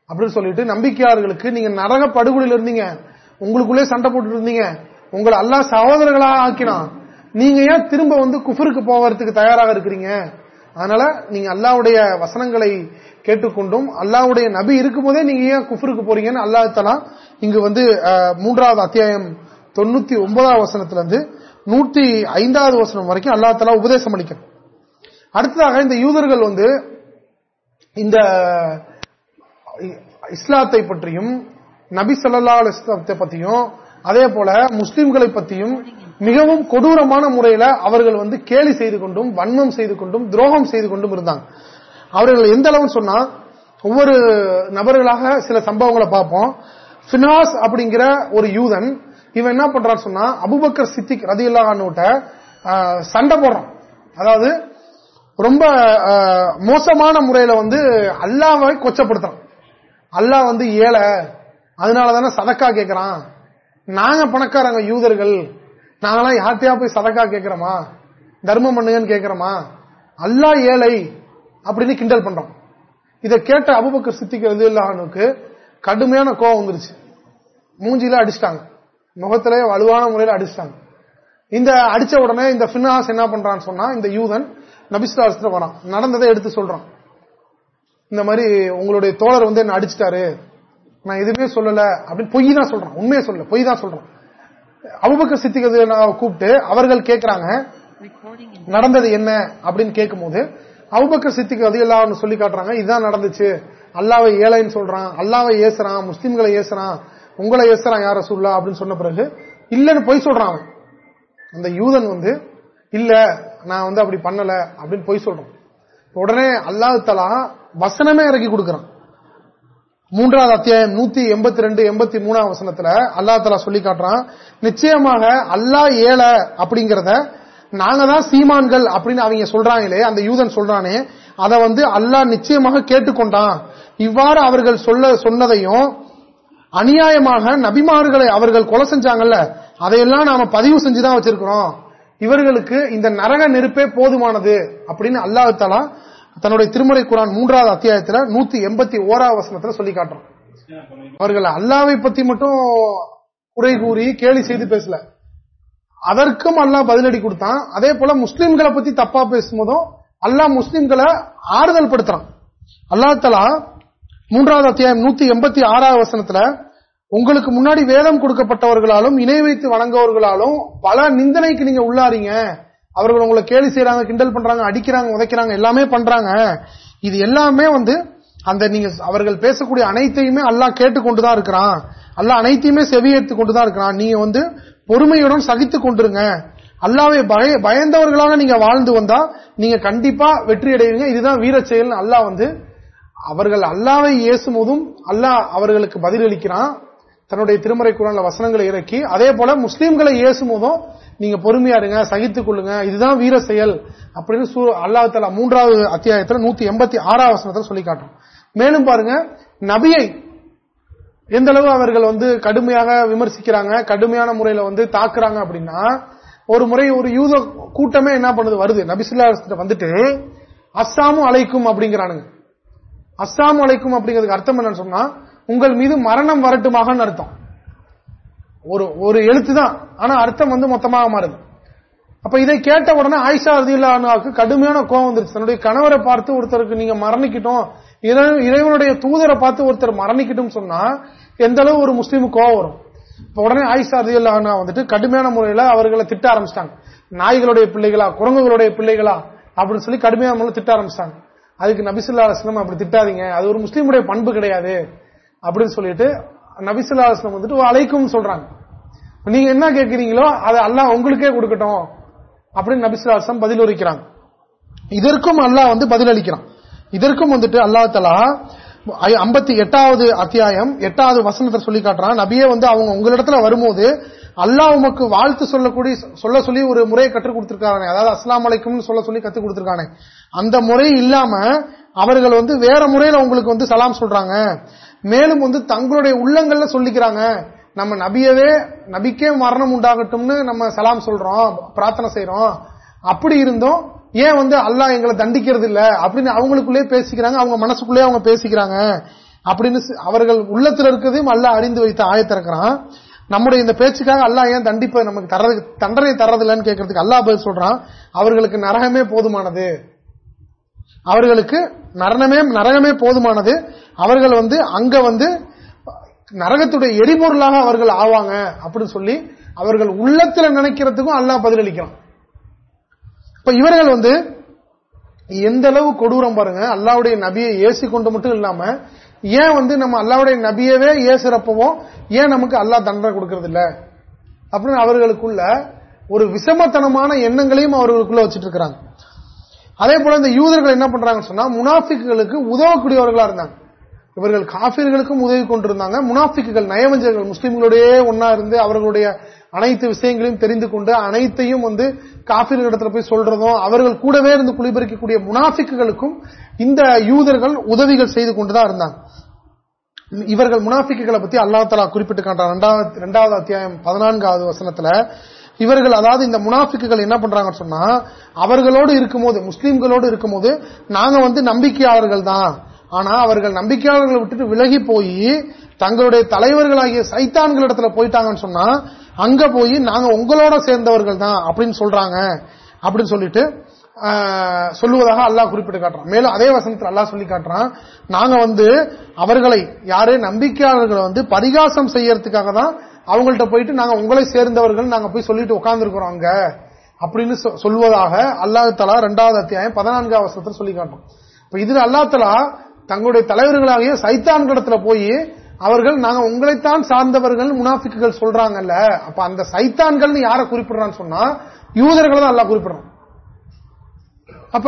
Speaker 1: அப்படின்னு சொல்லிட்டு நம்பிக்கையாளர்களுக்கு நீங்க நரக படுகொலையில் இருந்தீங்க. உங்களுக்குள்ளே சண்டை போட்டு இருந்தீங்க. உங்களை அல்லா சகோதரர்களாக ஆக்கினான். நீங்க ஏன் திரும்ப வந்து குஃபருக்கு போகிறதுக்கு தயாராக இருக்கிறீங்க? அதனால நீங்க அல்லாவுடைய வசனங்களை கேட்டுக்கொண்டும் அல்லாவுடைய நபி இருக்கும்போதே நீங்க ஏன் குஃபருக்கு போறீங்கன்னு அல்லாஹலா இங்கு வந்து மூன்றாவது அத்தியாயம் தொண்ணூத்தி ஒன்பதாவது வசனத்துல இருந்து நூற்றி ஐந்தாவது வசனம் வரைக்கும் அல்லாஹலா உபதேசம் அளிக்கும் அடுத்ததாக இந்த யூதர்கள் வந்து இந்த இஸ்லாத்தை பற்றியும் நபி சொல்லா இஸ்லாத்தை பத்தியும் அதே போல முஸ்லிம்களை பத்தியும் மிகவும் கொடூரமான முறையில அவர்கள் வந்து கேலி செய்து கொண்டும் வன்மம் செய்து கொண்டும் துரோகம் செய்து கொண்டும் இருந்தாங்க. அவர்கள் எந்த அளவு சொன்னா ஒவ்வொரு நபர்களாக சில சம்பவங்களை பார்ப்போம். பினாஸ் அப்படிங்கிற ஒரு யூதன் இவன் என்ன பண்றாரு சொன்னா அபுபக்கர் சித்திக் ரதி இல்லாட்ட சண்டை போடுறான். அதாவது ரொம்ப மோசமான முறையில வந்து அல்லாவை கொச்சப்படுத்துறான். அல்லா வந்து ஏழை அதனாலதானே சதக்கா கேட்கிறான் நாங்க பணக்காரங்க யூதர்கள் நாங்களாம் யார்த்தையா போய் சதக்கா கேட்கிறோமா தர்மம் பண்ணுங்கன்னு கேட்கிறோமா அல்லா ஏழை அப்படின்னு கிண்டல் பண்றோம். இதை கேட்ட அபுபக்கர் சித்திக்கிறது இல்லானுக்கு கடுமையான கோவம் வந்துருச்சு. மூஞ்சில அடிச்சிட்டாங்க. முகத்திலே வலுவான முறையில் அடிச்சிட்டாங்க. இந்த அடிச்ச உடனே இந்த பின்னாஸ் என்ன பண்றான்னு சொன்னா இந்த யூதன் நபிஸ்லாசத்துல வரான். நடந்ததை எடுத்து சொல்றான். இந்த மாதிரி உங்களுடைய தோழர் வந்து என்ன அடிச்சிட்டாரு. நான் எதுவுமே சொல்லல அப்படின்னு பொய் தான் சொல்றான். உண்மையை சொல்லல. பொய் தான் சொல்றான். அபுபக்க சித்திக்கிறது கூப்பிட்டு அவர்கள் கேட்கிறாங்க நடந்தது என்ன அப்படின்னு கேட்கும் போது அவுபக்க சித்திக்கு அது சொல்லி காட்டுறாங்க இதுதான் நடந்துச்சு. அல்லாவை ஏழைன்னு சொல்றான் அல்லாவை ஏசுறான் முஸ்லீம்களை ஏசுறான் உங்களை ஏசுறான் யார சொல்லா அப்படின்னு சொன்ன பிறகு இல்லன்னு பொய் சொல்றான் அந்த யூதன் வந்து இல்ல நான் வந்து அப்படி பண்ணல அப்படின்னு பொய் சொல்றான். உடனே அல்லாஹ் தலா வசனமே இறக்கி கொடுக்கறான். மூன்றாவது அத்தியாயம் நூத்தி எண்பத்தி ரெண்டு எண்பத்தி மூணாம் வசனத்துல அல்லா தலா சொல்லி காட்டுறான் நிச்சயமாக அல்லா ஏழை அப்படிங்கறத நாங்க தான் சீமான்கள் அப்படின்னு அவங்க சொல்றாங்களே அந்த யூதன் சொல்றானே அதை வந்து அல்லாஹ் நிச்சயமாக கேட்டுக்கொண்டான். இவ்வாறு அவர்கள் சொல்ல சொன்னதையும் அநியாயமாக நபிமார்களை அவர்கள் கொலை செஞ்சாங்கல்ல அதையெல்லாம் நாம பதிவு செஞ்சுதான் வச்சிருக்கிறோம். இவர்களுக்கு இந்த நரக நெருப்பே போதுமானது அப்படின்னு அல்லாஹாலா தன்னுடைய திருமுறை குரான் மூன்றாவது அத்தியாயத்துல நூத்தி எண்பத்தி ஓராவது வசனத்துல சொல்லி காட்டுறோம் அவர்கள் அல்லாவை பத்தி மட்டும் குறை கூறி கேலி செய்து பேசல. அதற்கும் அல்லா பதிலடி கொடுத்தான். அதே போல முஸ்லிம்களை பத்தி தப்பா பேசும்போதும் அல்லாஹ் முஸ்லிம்களை ஆறுதல் படுத்துறான். அல்லா தலா மூன்றாவது அத்தியாயம் நூத்தி எண்பத்தி ஆறாவது வசனத்துல உங்களுக்கு முன்னாடி வேதம் கொடுக்கப்பட்டவர்களாலும் இணை வைத்து வழங்கவர்களாலும் பல நிந்தனைக்கு நீங்க உள்ளாரீங்க அவர்கள் உங்களை கேலி செய்யறாங்க கிண்டல் பண்றாங்க அடிக்கிறாங்க உதைக்கிறாங்க எல்லாமே பண்றாங்க. இது எல்லாமே வந்து அந்த நீங்க அவர்கள் பேசக்கூடிய அனைத்தையுமே அல்லாஹ் கேட்டுக்கொண்டுதான் இருக்கிறான். அல்ல அனைத்தையுமே செவியேற்று கொண்டுதான் இருக்கிறான். நீங்க வந்து பொறுமையுடன் சகித்துக் கொண்டிருங்க. அல்லாவை பயந்தவர்களாக நீங்க வாழ்ந்து வந்தா நீங்க கண்டிப்பா வெற்றி அடைவீங்க. இதுதான் வீர செயல் அல்லாஹ் வந்து அவர்கள் அல்லாவை ஏசும் போதும் அல்லாஹ் அவர்களுக்கு பதிலளிக்கிறான். தன்னுடைய திருமறை குரான்ல வசனங்களை இறக்கி அதே போல முஸ்லீம்களை ஏசும் போதும் நீங்க பொறுமையா இருங்க சகித்துக் கொள்ளுங்க இதுதான் வீர செயல் அப்படின்னு அல்லாஹால தலா மூன்றாவது அத்தியாயத்தில் நூத்தி எண்பத்தி ஆறாவது வசனத்தில் சொல்லி காட்டும் மேலும் பாருங்க நபியை எந்த அளவு அவர்கள் வந்து கடுமையாக விமர்சிக்கிறாங்க கடுமையான முறையில வந்து தாக்குறாங்க அப்படின்னா ஒரு முறை ஒரு யூத கூட்டமே என்ன பண்ணுது வருது. நபிசுல்லா வந்துட்டு அஸ்ஸாமும் அழைக்கும் அப்படிங்கிறானுங்க. அஸ்ஸாமும் அழைக்கும் அப்படிங்கிறதுக்கு அர்த்தம் என்னன்னு சொன்னா உங்கள் மீது மரணம் வரட்டுமாக அர்த்தம். ஒரு ஒரு எழுத்து தான் ஆனா அர்த்தம் வந்து மொத்தமாக மாறுது. அப்ப இதை கேட்ட உடனே ஆயிஷா ரதியுல்லாவுக்கு கடுமையான கோவம் வந்துருச்சு. தன்னுடைய கணவரை பார்த்து ஒருத்தருக்கு நீங்க மரணிக்கிட்டோம் இறைவனுடைய தூதரை பார்த்து ஒருத்தர் மரணிக்கிட்டும் சொன்னா எந்த அளவு ஒரு முஸ்லீமுக்கு கோவம் வரும். இப்ப உடனே ஆயிஷா ரதியுல்லா வந்துட்டு கடுமையான முறையில அவர்களை திட்ட ஆரம்பிச்சிட்டாங்க. நாய்களுடைய பிள்ளைகளா குரங்குகளுடைய பிள்ளைகளா அப்படின்னு சொல்லி கடுமையான முறையில் திட்ட ஆரம்பிச்சிட்டாங்க. அதுக்கு நபிசுல்லா அலுவலம் அப்படி திட்டாதீங்க அது ஒரு முஸ்லீமுடைய பண்பு கிடையாது அப்படின்னு சொல்லிட்டு நபிசுல்லா அலுவலம் வந்துட்டு அழைக்கும் சொல்றாங்க. நீங்க என்ன கேட்கிறீங்களோ அதை அல்லாஹ் உங்களுக்கே கொடுக்கட்டும் அப்படின்னு நபிசுலாசம் பதில் உரைக்கிறாங்க இதற்கும் அல்லாஹ் வந்து பதில் அளிக்கிறான் இதற்கும் வந்துட்டு அல்லா தலா ஐம்பத்தி எட்டாவது அத்தியாயம் எட்டாவது வசனத்தை சொல்லி காட்டுறான். நபியே வந்து அவங்க உங்களிடத்துல வரும்போது அல்லாஹ் உமக்கு வாழ்த்து சொல்லக்கூடிய சொல்ல சொல்லி ஒரு முறையை கற்றுக் கொடுத்திருக்காங்க. அதாவது அஸ்லாம் அலைக்கும் சொல்ல சொல்லி கற்றுக் கொடுத்திருக்கானே அந்த முறை இல்லாம அவர்கள் வந்து வேற முறையில உங்களுக்கு வந்து சலாம் சொல்றாங்க. மேலும் வந்து தங்களுடைய உள்ளங்கள்ல சொல்லிக்கிறாங்க. நம்ம நபியவே நபிக்கே மரணம் உண்டாகட்டும்னு நம்ம சலாம் சொல்றோம் பிரார்த்தனை செய்யறோம் அப்படி இருந்தோம். ஏன் வந்து அல்லாஹ் எங்களை தண்டிக்கிறது இல்ல அப்படின்னு அவங்களுக்குள்ளே பேசிக்கிறாங்க. அவங்க மனசுக்குள்ளே அவங்க பேசிக்கிறாங்க. அப்படின்னு அவர்கள் உள்ளத்துல இருக்கிறதையும் அல்ல அறிந்து வைத்து ஆயத்திறக்கிறான் நம்முடைய இந்த பேச்சுக்காக அல்லா ஏன் தண்டிப்ப நமக்கு தரது தண்டனை தரதில்லைன்னு கேட்கறதுக்கு அல்லா பதில் சொல்றான். அவர்களுக்கு நரகமே போதுமானது. அவர்களுக்கு நரணமே நரகமே போதுமானது. அவர்கள் வந்து அங்க வந்து நரகத்துடைய எரிபொருளாக அவர்கள் ஆவாங்க அப்படின்னு சொல்லி அவர்கள் உள்ளத்துல நினைக்கிறதுக்கும் அல்லா பதிலளிக்கிறான். இப்ப இவர்கள் வந்து எந்த அளவு கொடூரம் பாருங்க. அல்லாவுடைய நபியை ஏசி கொண்டு மட்டும் இல்லாம ஏன் வந்து நம்ம அல்லாவுடைய நபியவே ஏசுறப்பவும் ஏன் நமக்கு அல்லா தண்டனை கொடுக்கறது இல்ல அப்படின்னு அவர்களுக்குள்ள ஒரு விஷமத்தனமான எண்ணங்களையும் அவர்களுக்குள்ள வச்சுட்டு இருக்கிறாங்க அதே போல இந்த யூதர்கள் என்ன பண்றாங்கன்னு சொன்னா முனாஃபிக்குகளுக்கு உதவக்கூடியவர்களா இருந்தாங்க. இவர்கள் காபிர்களுக்கும் உதவி கொண்டிருந்தாங்க. முனாஃபிக்குகள் நயவஞ்சர்கள் முஸ்லிம்களுடைய ஒன்னா இருந்து அவர்களுடைய அனைத்து விஷயங்களையும் தெரிந்து கொண்டு அனைத்தையும் வந்து காபிர்கள் இடத்துல போய் சொல்றதும் அவர்கள் கூடவே இருந்து குளிபறிக்கக்கூடிய முனாஃபிக்குகளுக்கும் இந்த யூதர்கள் உதவிகள் செய்து கொண்டுதான் இருந்தாங்க. இவர்கள் முனாஃபிக்குகளை பத்தி அல்லா தலா குறிப்பிட்டு காட்டுறான். இரண்டாவது அத்தியாயம் பதினான்காவது வசனத்துல இவர்கள் அதாவது இந்த முனாஃபிக்குகள் என்ன பண்றாங்கன்னு சொன்னா அவர்களோடு இருக்கும்போது முஸ்லீம்களோடு இருக்கும்போது நாங்க வந்து நம்பிக்கையாளர்கள் தான் ஆனா அவர்கள் நம்பிக்கையாளர்களை விட்டுட்டு விலகி போய் தங்களுடைய தலைவர்களாகிய சைத்தான்களிடத்துல போயிட்டாங்கன்னு சொன்னா அங்க போய் நாங்க உங்களோட சேர்ந்தவர்கள் தான் அப்படின்னு சொல்றாங்க அப்படின்னு சொல்லிட்டு சொல்லுவதாக அல்லாஹ் குறிப்பிட்டு காட்டுறான். மேலும் அதே வசனத்தில் அல்லாஹ் சொல்லி காட்டுறான் நாங்க வந்து அவர்களை யாரு நம்பிக்கையாளர்களை வந்து பரிகாசம் செய்யறதுக்காக தான் அவங்கள்ட்ட போயிட்டு நாங்க உங்களை சேர்ந்தவர்கள் நாங்க போய் சொல்லிட்டு உட்கார்ந்துருக்கிறோம் அங்க. அப்படின்னு சொல்வதாக அல்லாஹ் தலா இரண்டாவது அத்தியாயம் பதினான்காவது வசனத்தில் சொல்லி காட்டும் இப்ப இதுல அல்லா தலா தங்களுடைய தலைவர்களாகிய சைத்தான்கிடத்துல போய் அவர்கள் நாங்க உங்களைத்தான் சார்ந்தவர்கள் முனாஃபிக்குகள் சொல்றாங்கல்ல அப்ப அந்த சைத்தான்கள் யார குறிப்பிடுறான்னு சொன்னா யூதர்களை தான் எல்லாம் குறிப்பிடுறான். அப்ப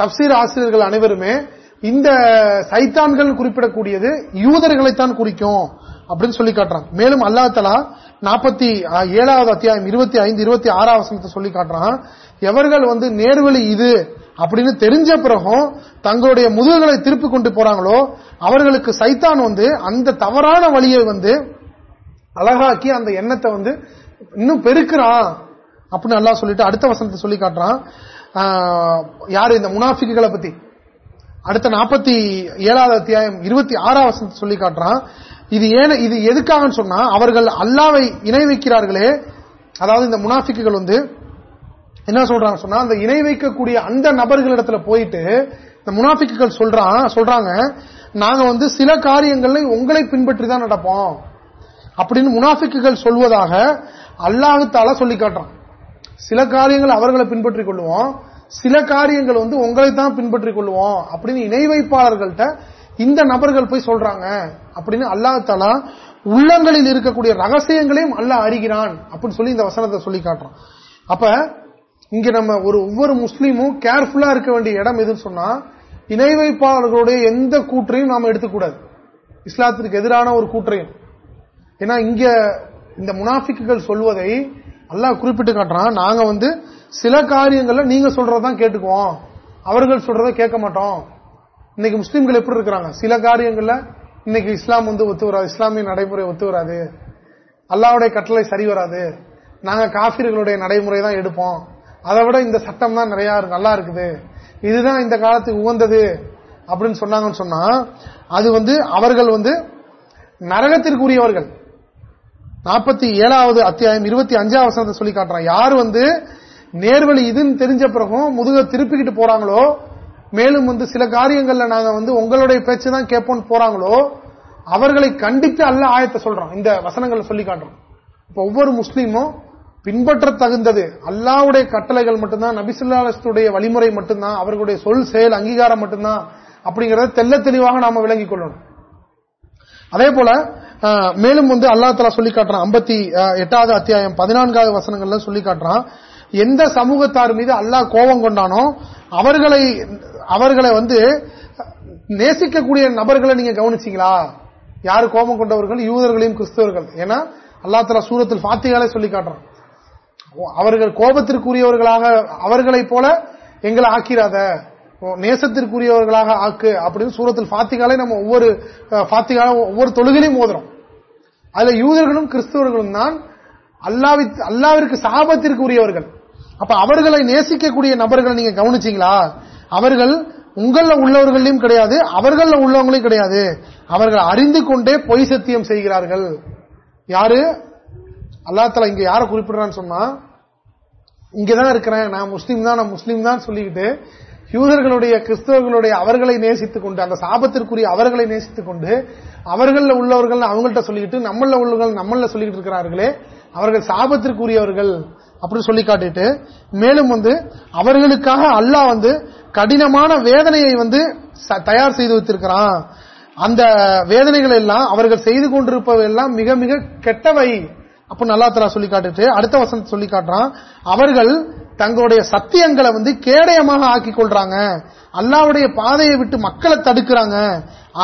Speaker 1: தப்சீர் ஆசிரியர்கள் அனைவருமே இந்த சைத்தான்கள் குறிப்பிடக்கூடியது யூதர்களைத்தான் குறிக்கும் அப்படின்னு சொல்லி காட்டுறான். மேலும் அல்லாத்தலா தலா நாற்பத்தி ஏழாவது அத்தியாயம் இருபத்தி ஐந்து இருபத்தி ஆறாவது சொல்லி காட்டுறான். எவர்கள் வந்து நேர்வழி இது அப்படின்னு தெரிஞ்ச பிறகும் தங்களுடைய முதுகுகளை திருப்பி கொண்டு போறாங்களோ அவர்களுக்கு சைத்தான் வந்து அந்த தவறான வழியை வந்து அழகாக்கி அந்த எண்ணத்தை வந்து இன்னும் பெருக்கிறான் அப்படின்னு நல்லா சொல்லிட்டு அடுத்த வசனத்தை சொல்லி காட்டுறான். யாரு இந்த முனாஃபிக்குகளை பத்தி? அடுத்த நாற்பத்தி ஏழாவது அத்தியாயம் இருபத்தி ஆறாம் வசனத்தை சொல்லி காட்டுறான். இது ஏன் இது எதுக்காகன்னு சொன்னா அவர்கள் அல்லாவை இணை வைக்கிறார்களே. அதாவது இந்த முனாஃபிக்குகள் வந்து என்ன சொல்றாங்க சொன்னா அந்த இணை வைக்கக்கூடிய அந்த நபர்களிடத்துல போயிட்டு இந்த முனாஃபிக்குகள் சொல்றான் சொல்றாங்க நாங்க வந்து சில காரியங்களை உங்களை பின்பற்றி தான் நடப்போம். அப்படின்னு முனாஃபிக்குகள் சொல்வதாக அல்லாஹு சொல்லி காட்டுறான். சில காரியங்கள் அவர்களை பின்பற்றிக் கொள்வோம் சில காரியங்கள் வந்து உங்களை தான் பின்பற்றிக் கொள்வோம் அப்படின்னு இணை வைப்பாளர்கள்ட்ட இந்த நபர்கள் போய் சொல்றாங்க அப்படின்னு அல்லாஹாலா உள்ளங்களில் இருக்கக்கூடிய ரகசியங்களையும் அல்ல அறிகிறான் அப்படின்னு சொல்லி இந்த வசனத்தை சொல்லி காட்டுறான். அப்ப இங்க நம்ம ஒரு ஒவ்வொரு முஸ்லீமும் கேர்ஃபுல்லா இருக்க வேண்டிய இடம் எதுன்னு சொன்னா இணை வைப்பாளர்களுடைய எந்த கூற்றையும் நாம எடுத்துக்கூடாது. இஸ்லாத்திற்கு எதிரான ஒரு கூற்றையும். ஏன்னா இங்க இந்த முனாஃபிக்குகள் சொல்வதை அல்லாஹ் குறிப்பிட்டு காட்டுறான். நாங்க வந்து சில காரியங்கள்ல நீங்க சொல்றதான் கேட்டுக்குவோம். அவர்கள் சொல்றத கேட்க மாட்டோம். இன்னைக்கு முஸ்லீம்கள் எப்படி இருக்கிறாங்க? சில காரியங்கள்ல இன்னைக்கு இஸ்லாம் வந்து ஒத்து வராது. இஸ்லாமிய நடைமுறை ஒத்து வராது. அல்லாவுடைய கட்டளை சரி வராது. நாங்க காபிர்களுடைய நடைமுறை தான் எடுப்போம். அதை விட இந்த சட்டம் தான் நிறைய நல்லா இருக்குது. இதுதான் இந்த காலத்துக்கு உகந்தது அப்படின்னு சொன்னாங்கன்னு சொன்னா அது வந்து அவர்கள் வந்து நரகத்திற்குரியவர்கள். நாற்பத்தி ஏழாவது அத்தியாயம் இருபத்தி அஞ்சாவது வசனத்தை சொல்லி காட்டுறான் யார் வந்து நேர்வழி இதுன்னு தெரிஞ்ச பிறகும் முதுக திருப்பிக்கிட்டு போறாங்களோ மேலும் வந்து சில காரியங்கள்ல நாங்க வந்து உங்களுடைய பேச்சு தான் கேட்போம் போறாங்களோ அவர்களை கண்டித்து அல்ல ஆயத்தை சொல்றோம். இந்த வசனங்களை சொல்லி காட்டுறோம். இப்ப ஒவ்வொரு முஸ்லீமும் பின்பற்ற தகுந்தது அல்லாவுடைய கட்டளைகள் மட்டும்தான் நபிசுல்லாஸ்துடைய வழிமுறை மட்டும்தான் அவர்களுடைய சொல் செயல் அங்கீகாரம் மட்டும்தான் அப்படிங்கறத தெல்ல தெளிவாக நாம விளங்கிக் கொள்ளணும். அதே போல மேலும் வந்து அல்லா தலா சொல்லி காட்டுறான் ஐம்பத்தி எட்டாவது அத்தியாயம் பதினான்காவது வசனங்கள்ல சொல்லி காட்டுறான் எந்த சமூகத்தார் மீது அல்லாஹ் கோபம் கொண்டானோ அவர்களை அவர்களை வந்து நேசிக்கக்கூடிய நபர்களை நீங்க கவனிச்சீங்களா? யாரு கோபம் கொண்டவர்கள்? யூதர்களையும் கிறிஸ்தவர்கள். ஏன்னா அல்லா தலா சூரத்தில் பாத்தியாலே சொல்லி காட்டுறான். அவர்கள் கோபத்திற்குரியவர்களாக அவர்களைப் போல எங்களை ஆக்கிறாத. நேசத்திற்குரியவர்களாக ஆக்கு அப்படின்னு சூரத்தில் பாத்திகாலே நம்ம ஒவ்வொரு பாத்திகால ஒவ்வொரு தொழுகளையும் மோதுறோம். அதுல யூதர்களும் கிறிஸ்தவர்களும் தான் அல்லாவி அல்லாவிற்கு சாபத்திற்கு உரியவர்கள் அப்ப அவர்களை நேசிக்கக்கூடிய நபர்களை நீங்க கவனிச்சீங்களா? அவர்கள் உங்கள உள்ளவர்களையும் கிடையாது அவர்கள உள்ளவங்களையும் கிடையாது. அவர்கள் அறிந்து கொண்டே பொய் சத்தியம் செய்கிறார்கள். யாரு? அல்லாத்தலா இங்க யார குறிப்பிடுறான்னு சொன்னா இங்கதான் இருக்கிறேன் நான் முஸ்லீம் தான் நான் முஸ்லீம் தான் சொல்லிக்கிட்டு யூதர்களுடைய கிறிஸ்தவர்களுடைய அவர்களை நேசித்துக் கொண்டு அந்த சாபத்திற்குரிய அவர்களை நேசித்துக் கொண்டு அவர்கள உள்ளவர்கள் அவங்கள்ட்ட சொல்லிக்கிட்டு நம்மள உள்ளவர்கள் நம்மள சொல்லிக்கிட்டு இருக்கிறார்களே அவர்கள் சாபத்திற்குரியவர்கள் அப்படின்னு சொல்லி காட்டிட்டு மேலும் வந்து அவர்களுக்காக அல்லாஹ் வந்து கடினமான வேதனையை வந்து தயார் செய்து வைத்திருக்கிறான். அந்த வேதனைகள் எல்லாம் அவர்கள் செய்து கொண்டிருப்பவை எல்லாம் மிக மிக கெட்டவை. அப்போ நல்லா தலா சொல்லி காட்டுட்டு அடுத்த வசனத்தை சொல்லி காட்டுறான். அவர்கள் தங்களுடைய சத்தியங்களை வந்து கேடயமாக ஆக்கிக் கொள்றாங்க. அல்லாவுடைய பாதையை விட்டு மக்களை தடுக்கிறாங்க.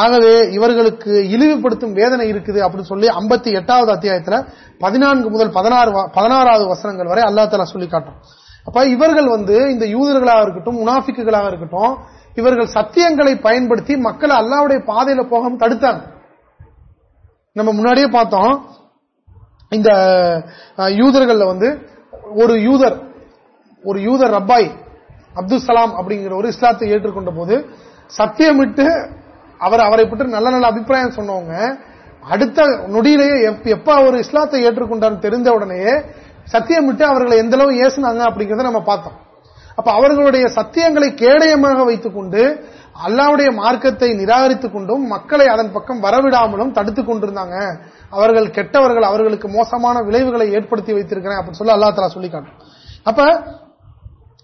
Speaker 1: ஆகவே இவர்களுக்கு இழிவுபடுத்தும் வேதனை இருக்குது அப்படின்னு சொல்லி ஐம்பத்தி எட்டாவது அத்தியாயத்துல பதினான்கு முதல் பதினாறு பதினாறாவது வசனங்கள் வரை அல்லா தலா சொல்லி காட்டுறோம் அப்ப இவர்கள் வந்து இந்த யூதர்களாக இருக்கட்டும் முனாஃபிக்குகளாக இருக்கட்டும் இவர்கள் சத்தியங்களை பயன்படுத்தி மக்களை அல்லாவுடைய பாதையில போகாம தடுத்தாங்க. நம்ம முன்னாடியே பார்த்தோம். இந்த யூதர்கள்ல வந்து ஒரு யூதர் ஒரு யூதர் ரப்பாய் அப்துல் சலாம் அப்படிங்கிற ஒரு இஸ்லாத்தை ஏற்றுக்கொண்ட போது சத்தியமிட்டு அவர் அவரை பற்றி நல்ல நல்ல அபிப்பிராயம் சொன்னவங்க அடுத்த நொடியிலேயே எப்ப அவர் இஸ்லாத்தை ஏற்றுக்கொண்டார் தெரிந்த உடனேயே சத்தியமிட்டு அவர்களை எந்த அளவு ஏசினாங்க அப்படிங்கறத நம்ம பார்த்தோம். அப்ப அவர்களுடைய சத்தியங்களை கேடயமாக வைத்துக் கொண்டு அல்லாவுடைய மார்க்கத்தை நிராகரித்துக் கொண்டும் மக்களை அதன் பக்கம் வரவிடாமலும் தடுத்துக் கொண்டிருந்தாங்க. அவர்கள் கெட்டவர்கள் அவர்களுக்கு மோசமான விளைவுகளை ஏற்படுத்தி வைத்திருக்கிறேன் அப்படின்னு சொல்லி அல்லா தலா சொல்லி அப்ப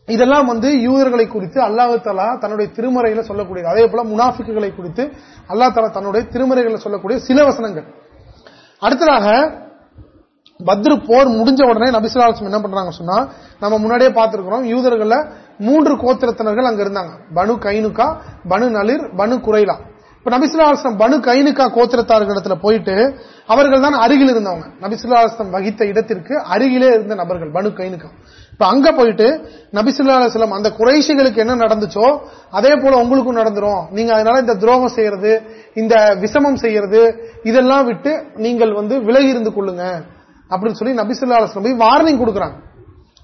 Speaker 1: இதெல்லாம் வந்து யூதர்களை குறித்து அல்லாஹு தலா தன்னுடைய திருமறையில சொல்லக்கூடியது. அதே போல முனாஃபிக்குகளை குறித்து அல்லா தலா தன்னுடைய திருமறைகளை சொல்லக்கூடிய சில வசனங்கள். அடுத்ததாக பத்ரு போர் முடிஞ்ச உடனே நபிசுலாசம் என்ன பண்றாங்க சொன்னா நம்ம முன்னாடியே பார்த்திருக்கிறோம் யூதர்களை மூன்று கோத்திரத்தினர்கள் அங்க இருந்தாங்க. பனு கைனுக்கா பனு நளிர் பனு குறைலா இப்ப நபிசுல்லாஸ்லம் பனு கைனுக்கா கோத்திரத்தார்களிடத்துல போயிட்டு அவர்கள் தான் அருகில் இருந்தவங்க. நபிசுல்லாஸ்லம் வகித்த இடத்திற்கு அருகிலே இருந்த நபர்கள் பனு கைனுக்கா. இப்ப அங்க போயிட்டு நபிசுல்லாஸ்லம் அந்த குறைசிகளுக்கு என்ன நடந்துச்சோ அதே போல உங்களுக்கும் நடந்துரும். நீங்க அதனால இந்த துரோகம் செய்யறது இந்த விஷமம் செய்யறது இதெல்லாம் விட்டு நீங்கள் வந்து விலகி இருந்து கொள்ளுங்க. அப்படின்னு சொல்லி நபிசுல்லாஸ்லம் போய் வார்னிங் கொடுக்குறாங்க.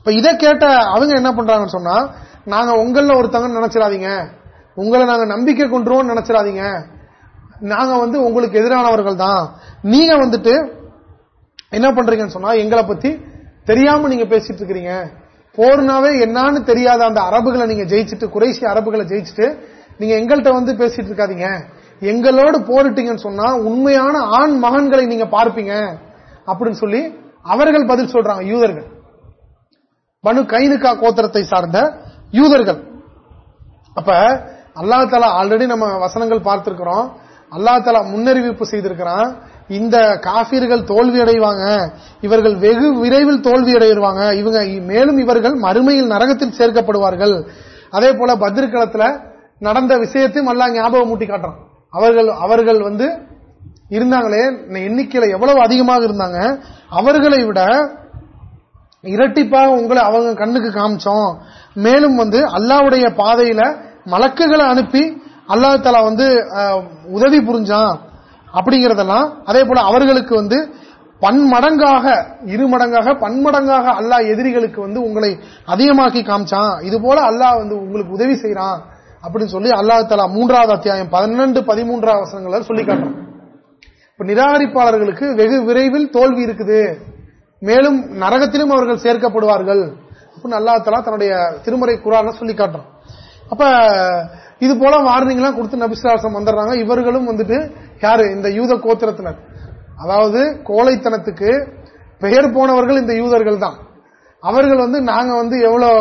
Speaker 1: இப்ப இதை கேட்ட அவங்க என்ன பண்றாங்கன்னு சொன்னா நாங்க உங்கள ஒருத்தவங்க நினைச்சிடாதீங்க. உங்களை நாங்க நம்பிக்கை கொண்டுருவோம் நினைச்சிடாதீங்க. நாங்க வந்து உங்களுக்கு எதிரானவர்கள் தான். நீங்க வந்துட்டு என்ன பண்றீங்கன்னு சொன்னா எங்களை பத்தி தெரியாம நீங்க பேசிட்டு இருக்கிறீங்க. போர்னாவே என்னன்னு தெரியாத அந்த அரபுகளை நீங்க ஜெயிச்சுட்டு குறைசி அரபுகளை ஜெயிச்சுட்டு நீங்க எங்கள்கிட்ட வந்து பேசிட்டு இருக்காதீங்க. எங்களோடு போரிட்டீங்கன்னு சொன்னா உண்மையான ஆண் மகன்களை நீங்க பார்ப்பீங்க. அப்படின்னு சொல்லி அவர்கள் பதில் சொல்றாங்க யூதர்கள். பனு கைனுக்கா கோத்திரத்தை சார்ந்த யூதர்கள். அப்ப அல்லா தலா ஆல்ரெடி நம்ம வசனங்கள் பார்த்திருக்கிறோம். அல்லா தலா முன்னறிவிப்பு செய்திருக்கிறான். இந்த காபீர்கள் தோல்வி அடைவாங்க இவர்கள் வெகு விரைவில் தோல்வி அடைவாங்க இவங்க மேலும் இவர்கள் மறுமையில் நரகத்தில் சேர்க்கப்படுவார்கள். அதே போல பத்ரிகளத்துல நடந்த விஷயத்தையும் எல்லாம் ஞாபகம் மூட்டி காட்டுறான். அவர்கள் அவர்கள் வந்து இருந்தாங்களே எண்ணிக்கையில எவ்வளவு அதிகமாக இருந்தாங்க. அவர்களை விட இரட்டிப்பாக உங்களை அவங்க கண்ணுக்கு காமிச்சோம். மேலும் வந்து அல்லாவுடைய பாதையில மலக்குகளை அனுப்பி அல்லா தலா வந்து உதவி புரிஞ்சான் அப்படிங்கறதெல்லாம் அதே போல அவர்களுக்கு வந்து பன்மடங்காக இரு மடங்காக பன்மடங்காக அல்லாஹ் எதிரிகளுக்கு வந்து உங்களை அதிகமாக்கி காமிச்சான். இது போல அல்லாஹ் வந்து உங்களுக்கு உதவி செய்யறான் அப்படின்னு சொல்லி அல்லாஹ் தலா மூன்றாவது அத்தியாயம் பன்னெண்டு பதிமூன்றாவது அவசரங்களை சொல்லி காட்டுறான். இப்ப நிராகரிப்பாளர்களுக்கு வெகு விரைவில் தோல்வி இருக்குது. மேலும் நரகத்திலும் அவர்கள் சேர்க்கப்படுவார்கள். அப்படின்னு அல்லா தலா தன்னுடைய திருமுறை குரான சொல்லி காட்டுறான். அப்ப இது போல வார்னிங் எல்லாம் கொடுத்து நபிசுலாசம் வந்துடுறாங்க. இவர்களும் வந்துட்டு யாரு? இந்த யூத கோத்திரத்தினர். அதாவது கோழைத்தனத்துக்கு பெயர் போனவர்கள் இந்த யூதர்கள் தான். அவர்கள் வந்து நாங்க வந்து எவ்வளவு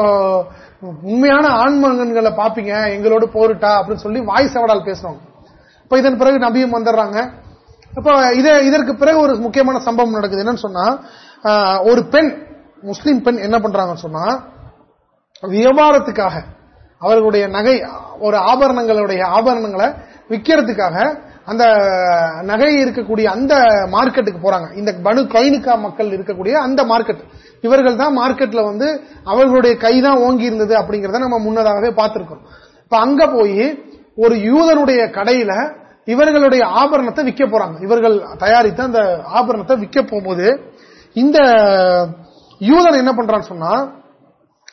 Speaker 1: உண்மையான ஆண்மகன்களை பாப்பீங்க எங்களோடு போருட்டா அப்படின்னு சொல்லி வாய் சவடால் பேசுறோம். இப்ப இதன் பிறகு நபியும் வந்துடுறாங்க. இப்ப இதற்கு பிறகு ஒரு முக்கியமான சம்பவம் நடக்குது. என்னன்னு சொன்னா ஒரு பெண் முஸ்லீம் பெண் என்ன பண்றாங்கன்னு சொன்னா வியாபாரத்துக்காக அவர்களுடைய நகை ஒரு ஆபரணங்களுடைய ஆபரணங்களை விற்கிறதுக்காக அந்த நகை இருக்கக்கூடிய அந்த மார்க்கெட்டுக்கு போறாங்க. இந்த பனு கைனுக்கா மக்கள் இருக்கக்கூடிய அந்த மார்க்கெட். இவர்கள் தான் மார்க்கெட்ல வந்து அவர்களுடைய கை தான் ஓங்கி இருந்தது அப்படிங்கறத நம்ம முன்னதாகவே பார்த்திருக்கோம் இப்ப அங்க போய் ஒரு யூதனுடைய கடையில இவர்களுடைய ஆபரணத்தை விற்க போறாங்க. இவர்கள் தயாரித்த அந்த ஆபரணத்தை விற்க போகும்போது இந்த யூதன் என்ன பண்றான்னு சொன்னா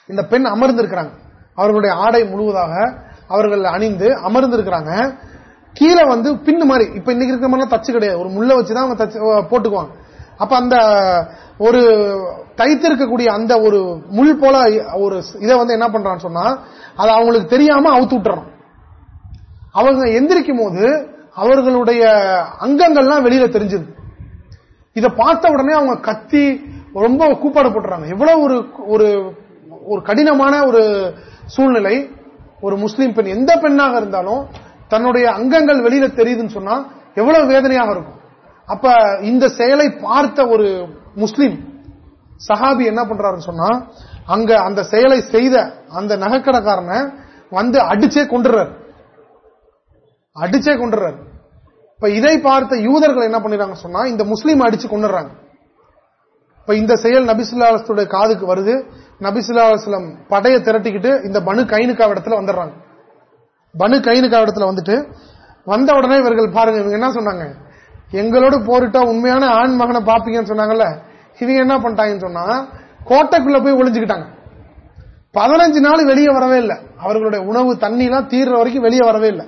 Speaker 1: இந்த பெண் அமர்ந்திருக்கிறாங்க. அவர்களுடைய ஆடை முழுவதாக அவர்கள் அணிந்து அமர்ந்திருக்கிறாங்க. கீழே வந்து பின்னு மாதிரி இப்ப இன்னைக்கு இருக்கிற மாதிரி தச்சு கிடையாது. ஒரு முள்ள வச்சுதான் அவங்க தச்சு போட்டுக்குவாங்க. அப்ப அந்த ஒரு தைத்திருக்கக்கூடிய அந்த ஒரு முள் போல ஒரு இதை வந்து என்ன பண்றான்னு சொன்னா அதை அவங்களுக்கு தெரியாம அவுத்து விட்டுறோம் அவங்க எந்திரிக்கும் போது அவர்களுடைய அங்கங்கள்லாம் வெளியில தெரிஞ்சது இதை பார்த்த உடனே அவங்க கத்தி ரொம்ப கூப்பாடு போட்டுறாங்க எவ்வளவு ஒரு ஒரு ஒரு கடினமான ஒரு சூழ்நிலை ஒரு முஸ்லீம் பெண் எந்த பெண்ணாக இருந்தாலும் தன்னுடைய அங்கங்கள் வெளியில தெரியுதுன்னு சொன்னா எவ்வளவு வேதனையாக இருக்கும். அப்ப இந்த செயலை பார்த்த ஒரு முஸ்லீம் சஹாபி என்ன பண்றாருன்னு சொன்னா அங்க அந்த செயலை செய்த அந்த நகைக்கடைக்காரனை வந்து அடிச்சே கொண்டுறாரு அடிச்சே கொண்டுறாரு இப்ப இதை பார்த்த யூதர்கள் என்ன பண்ணிடுறாங்க சொன்னா இந்த முஸ்லீம் அடிச்சு கொண்டுறாங்க இப்ப இந்த செயல் நபிசுல்லாஸ்லுடைய காதுக்கு வருது. நபிசுல்லாஸ்லம் படையை திரட்டிக்கிட்டு இந்த பனு கைனுக்கா இடத்துல வந்துடுறாங்க. பனு கைனுக்கா இடத்துல வந்துட்டு வந்த உடனே இவர்கள் பாருங்க இவங்க என்ன சொன்னாங்க? எங்களோட போரிட்டா உண்மையான ஆண் மகனை பாப்பீங்கன்னு சொன்னாங்கல்ல. இவங்க என்ன பண்ணிட்டாங்கன்னு சொன்னா கோட்டைக்குள்ள போய் ஒளிஞ்சுக்கிட்டாங்க. பதினஞ்சு நாள் வெளியே வரவே இல்லை. அவர்களுடைய உணவு தண்ணி எல்லாம் தீர்ற வரைக்கும் வெளியே வரவே இல்லை.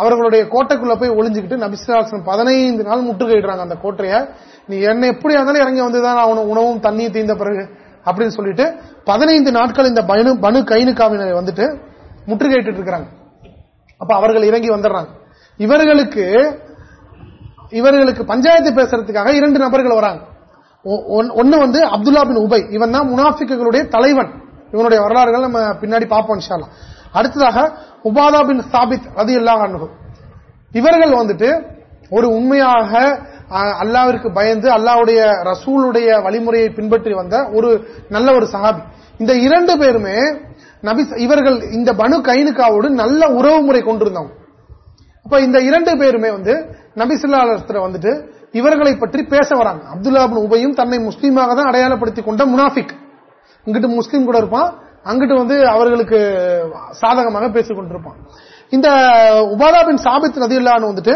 Speaker 1: அவர்களுடைய கோட்டைக்குள்ள போய் ஒளிஞ்சுக்கிட்டு நபிசுலாசன் பதினைந்து நாள் முற்றுகையிடுறாங்க அந்த கோட்டையை. நீ என்ன எப்படி இருந்தாலும் இறங்கி வந்துதான் உணவும் தண்ணியும் தீர்ந்த பிறகு அப்படின்னு சொல்லிட்டு பதினைந்து நாட்கள் இந்த பனு பனு கைனுக்காவினரை வந்துட்டு முற்றுகையிட்டு இருக்கிறாங்க. அப்ப அவர்கள் இறங்கி வந்துடுறாங்க. இவர்களுக்கு இவர்களுக்கு பஞ்சாயத்து பேசுறதுக்காக இரண்டு நபர்கள் வராங்க. ஒன்னு வந்து அப்துல்லா பின் உபை. இவன் தான் முனாஃபிக்குகளுடைய தலைவன். இவனுடைய வரலாறுகள் நம்ம பின்னாடி பார்ப்போம் இன்ஷால்லாம் அடுத்ததாக உபாதா பின் சாபித் அது எல்லாம் இவர்கள் வந்துட்டு ஒரு உண்மையாக அல்லாவிற்கு பயந்து அல்லாவுடைய ரசூலுடைய வழிமுறையை பின்பற்றி வந்த ஒரு நல்ல ஒரு சஹாபி. இந்த இரண்டு பேருமே நபி இவர்கள் இந்த பனு கைனுக்காவோடு நல்ல உறவு முறை கொண்டிருந்தவங்க. அப்ப இந்த இரண்டு பேருமே வந்து நபிசுல்லாத்துல வந்துட்டு இவர்களை பற்றி பேச வராங்க. அப்துல்லா உபையும் தன்னை முஸ்லீமாக தான் அடையாளப்படுத்திக் கொண்ட முனாஃபிக். இங்கிட்டு முஸ்லீம் கூட இருப்பான் அங்கிட்டு வந்து அவர்களுக்கு சாதகமாக பேசிக் கொண்டிருப்பான். இந்த உபாதா பின் சாபித் நதியில்லான்னு வந்துட்டு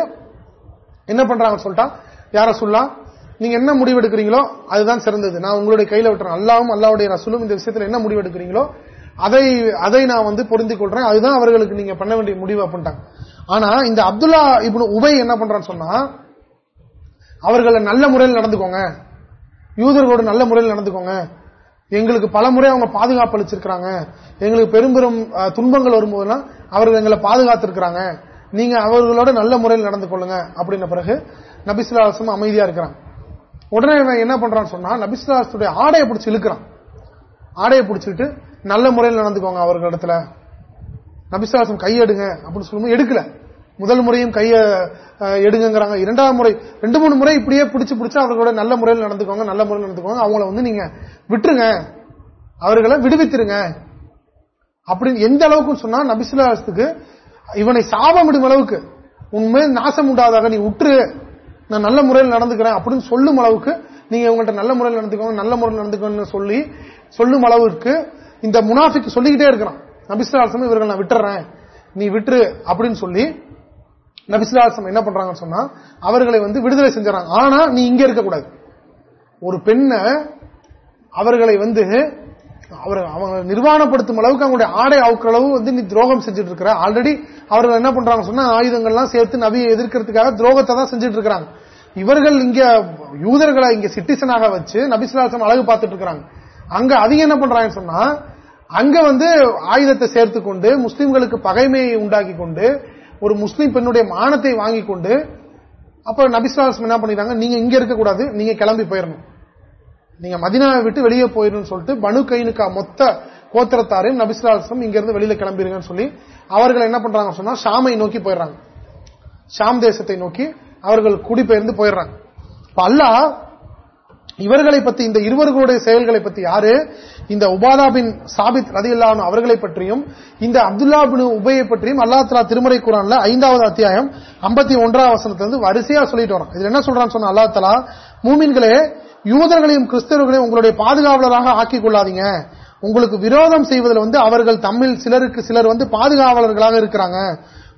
Speaker 1: என்ன பண்றாங்கன்னு சொல்லிட்டா யார சொல்லலாம் நீங்க என்ன முடிவு எடுக்கிறீங்களோ அதுதான் சிறந்தது. நான் உங்களுடைய கையில விட்டுறேன். அல்லாவும் அல்லாவுடைய ரசூலும் இந்த விஷயத்துல என்ன முடிவு எடுக்கிறீங்களோ அதை அதை நான் வந்து பொருந்திக் கொள்றேன். அதுதான் அவர்களுக்கு நீங்க பண்ண வேண்டிய முடிவு அப்படின்ட்டாங்க. ஆனா இந்த அப்துல்லா இப்ப உபை என்ன பண்றான்னு சொன்னா அவர்களை நல்ல முறையில் நடந்துக்கோங்க. யூதர்களோட நல்ல முறையில் நடந்துக்கோங்க. எங்களுக்கு பல முறை அவங்க பாதுகாப்பு அளிச்சிருக்கிறாங்க. எங்களுக்கு பெரும் பெரும் துன்பங்கள் வரும்போதெல்லாம் அவர்கள் எங்களை பாதுகாத்திருக்கிறாங்க. நீங்க அவர்களோட நல்ல முறையில் நடந்து கொள்ளுங்க. அப்படின்ன பிறகு நபிசுல்லாசம் அமைதியா இருக்கிறான். உடனே என்ன பண்றான்னு சொன்னா நபிசுல்லாசுடைய ஆடையை பிடிச்சி இழுக்கிறான். ஆடையை பிடிச்சிட்டு நல்ல முறையில் நடந்துக்கோங்க அவர்களிடத்துல. நபிசுல்லாசம் கையெடுங்க அப்படின்னு சொல்லும்போது எடுக்கல. முதல் முறையும் கைய எடுங்கிறாங்க இரண்டாவது முறை ரெண்டு மூணு முறை இப்படியே பிடிச்சு பிடிச்சு அவர்களோட நல்ல முறையில் நடந்துக்கோங்க நல்ல முறையில் நடந்துக்கோங்க அவங்கள வந்து நீங்க விட்டுருங்க. அவர்களை விடுவித்துருங்க. அப்படின்னு எந்த அளவுக்கு சொன்னா நபிசுல்லாசத்துக்கு இவனை சாபம் விடும் அளவுக்கு உண்மை நாசம் உண்டாதாக நீ உற்று நான் நல்ல முறையில் நடந்துக்கிறேன் அப்படின்னு சொல்லும் அளவுக்கு நீங்க உங்கள்ட்ட நல்ல முறையில் நடந்துக்கோங்க நல்ல முறையில் நடந்துக்கணும்னு சொல்லி சொல்லும் அளவுக்கு இந்த முனாஃபிக்கு சொல்லிக்கிட்டே இருக்கிறான். நபிசுலாசம் இவர்கள் நான் விட்டுறேன் நீ விட்டுரு அப்படின்னு சொல்லி நபிசுலாசம் என்ன பண்றாங்கன்னு சொன்னா அவர்களை வந்து விடுதலை செஞ்சாங்க ஆனா நீ இங்க இருக்கக்கூடாது. ஒரு பெண்ணை அவர்களை வந்து அவர் அவங்க நிர்வாணப்படுத்தும் அளவுக்கு அவங்களுடைய ஆடை அவுக்கிற அளவு வந்து நீ துரோகம் செஞ்சுட்டு இருக்கிற ஆல்ரெடி அவர்கள் என்ன பண்றாங்க சொன்னா ஆயுதங்கள்லாம் சேர்த்து நபியை எதிர்க்கிறதுக்காக துரோகத்தை தான் செஞ்சுட்டு இருக்கிறாங்க இவர்கள் இங்க யூதர்களை இங்க சிட்டிசனாக வச்சு நபிசுலாசம் அழகு பார்த்துட்டு இருக்கிறாங்க அங்க அதிகம் என்ன பண்றாங்கன்னு சொன்னா அங்க வந்து ஆயுதத்தை சேர்த்து கொண்டு முஸ்லிம்களுக்கு பகைமையை உண்டாக்கி கொண்டு ஒரு முஸ்லீம் பெண்ணுடைய மானத்தை வாங்கி கொண்டு அப்ப நபிசுலாசம் என்ன பண்ணிடுறாங்க நீங்க இங்க இருக்கக்கூடாது நீங்க கிளம்பி போயிடணும் நீங்க மதினாவை விட்டு வெளியே போயிடணும்னு சொல்லிட்டு பனு கைனுக்கா மொத்த கோத்திரத்தாரையும் நபிசுலாசம் இங்கிருந்து வெளியில கிளம்பிருங்கன்னு சொல்லி அவர்கள் என்ன பண்றாங்க சொன்னா ஷாமை நோக்கி போயிடுறாங்க. ஷாம் தேசத்தை நோக்கி அவர்கள் குடிபெயர்ந்து போயிடுறாங்க. இப்ப அல்லா இவர்களை பத்தி இந்த இருவர்களுடைய செயல்களை பத்தி யாரு? இந்த உபாதாபின் சாபித் ரதியுல்லானு அவர்களை பற்றியும் இந்த அப்துல்லா பின் உபயை பற்றியும் அல்லா தலா திருமறை குரான்ல ஐந்தாவது அத்தியாயம் ஐம்பத்தி ஒன்றாம் வசனத்திலிருந்து வரிசையா சொல்லிட்டு வரோம் இதுல என்ன சொல்றான்னு சொன்ன அல்லா தலா மூமின்களே யூதர்களையும் கிறிஸ்தவர்களையும் உங்களுடைய பாதுகாவலராக ஆக்கிக் கொள்ளாதீங்க. உங்களுக்கு விரோதம் செய்வதில் வந்து அவர்கள் தமிழ் சிலருக்கு சிலர் வந்து பாதுகாவலர்களாக இருக்கிறாங்க.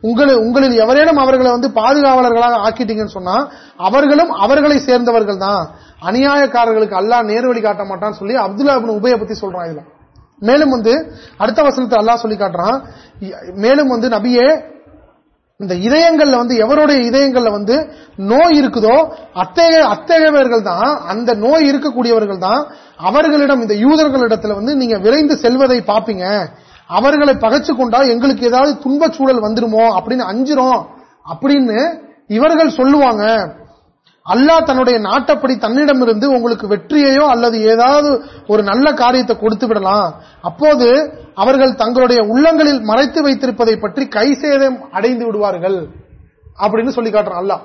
Speaker 1: உங்களை உங்களில் எவரேனும் அவர்களை வந்து பாதுகாவலர்களாக ஆக்கிட்டீங்கன்னு சொன்னா அவர்களும் அவர்களை சேர்ந்தவர்கள் தான். அநியாயக்காரர்களுக்கு அல்லா நேர்வழி காட்ட மாட்டான்னு சொல்லி அப்துல்லா உபய பத்தி சொல்றான் இதுல. மேலும் வந்து அடுத்த வசனத்தை அல்லா சொல்லி காட்டுறான் மேலும் வந்து நபியே இந்த இதயங்கள்ல வந்து எவருடைய இதயங்கள்ல வந்து நோய் இருக்குதோ அத்தகைய அத்தகையவர்கள் தான் அந்த நோய் இருக்கக்கூடியவர்கள் தான் அவர்களிடம் இந்த யூதர்களிடத்துல வந்து நீங்க விரைந்து செல்வதை பாப்பீங்க அவர்களை பகைச்சு கொண்டா எங்களுக்கு ஏதாவது துன்ப சூழல் வந்துருமோ அப்படின்னு அஞ்சிரும் அப்படின்னு இவர்கள் சொல்லுவாங்க. அல்லாஹ் தன்னுடைய நாட்டப்படி தன்னிடமிருந்து உங்களுக்கு வெற்றியையோ அல்லது ஏதாவது ஒரு நல்ல காரியத்தை கொடுத்து விடலாம். அப்போது அவர்கள் தங்களுடைய உள்ளங்களில் மறைத்து வைத்திருப்பதை பற்றி கை சேதம் அடைந்து விடுவார்கள் அப்படின்னு சொல்லி காட்டுறான் அல்லாஹ்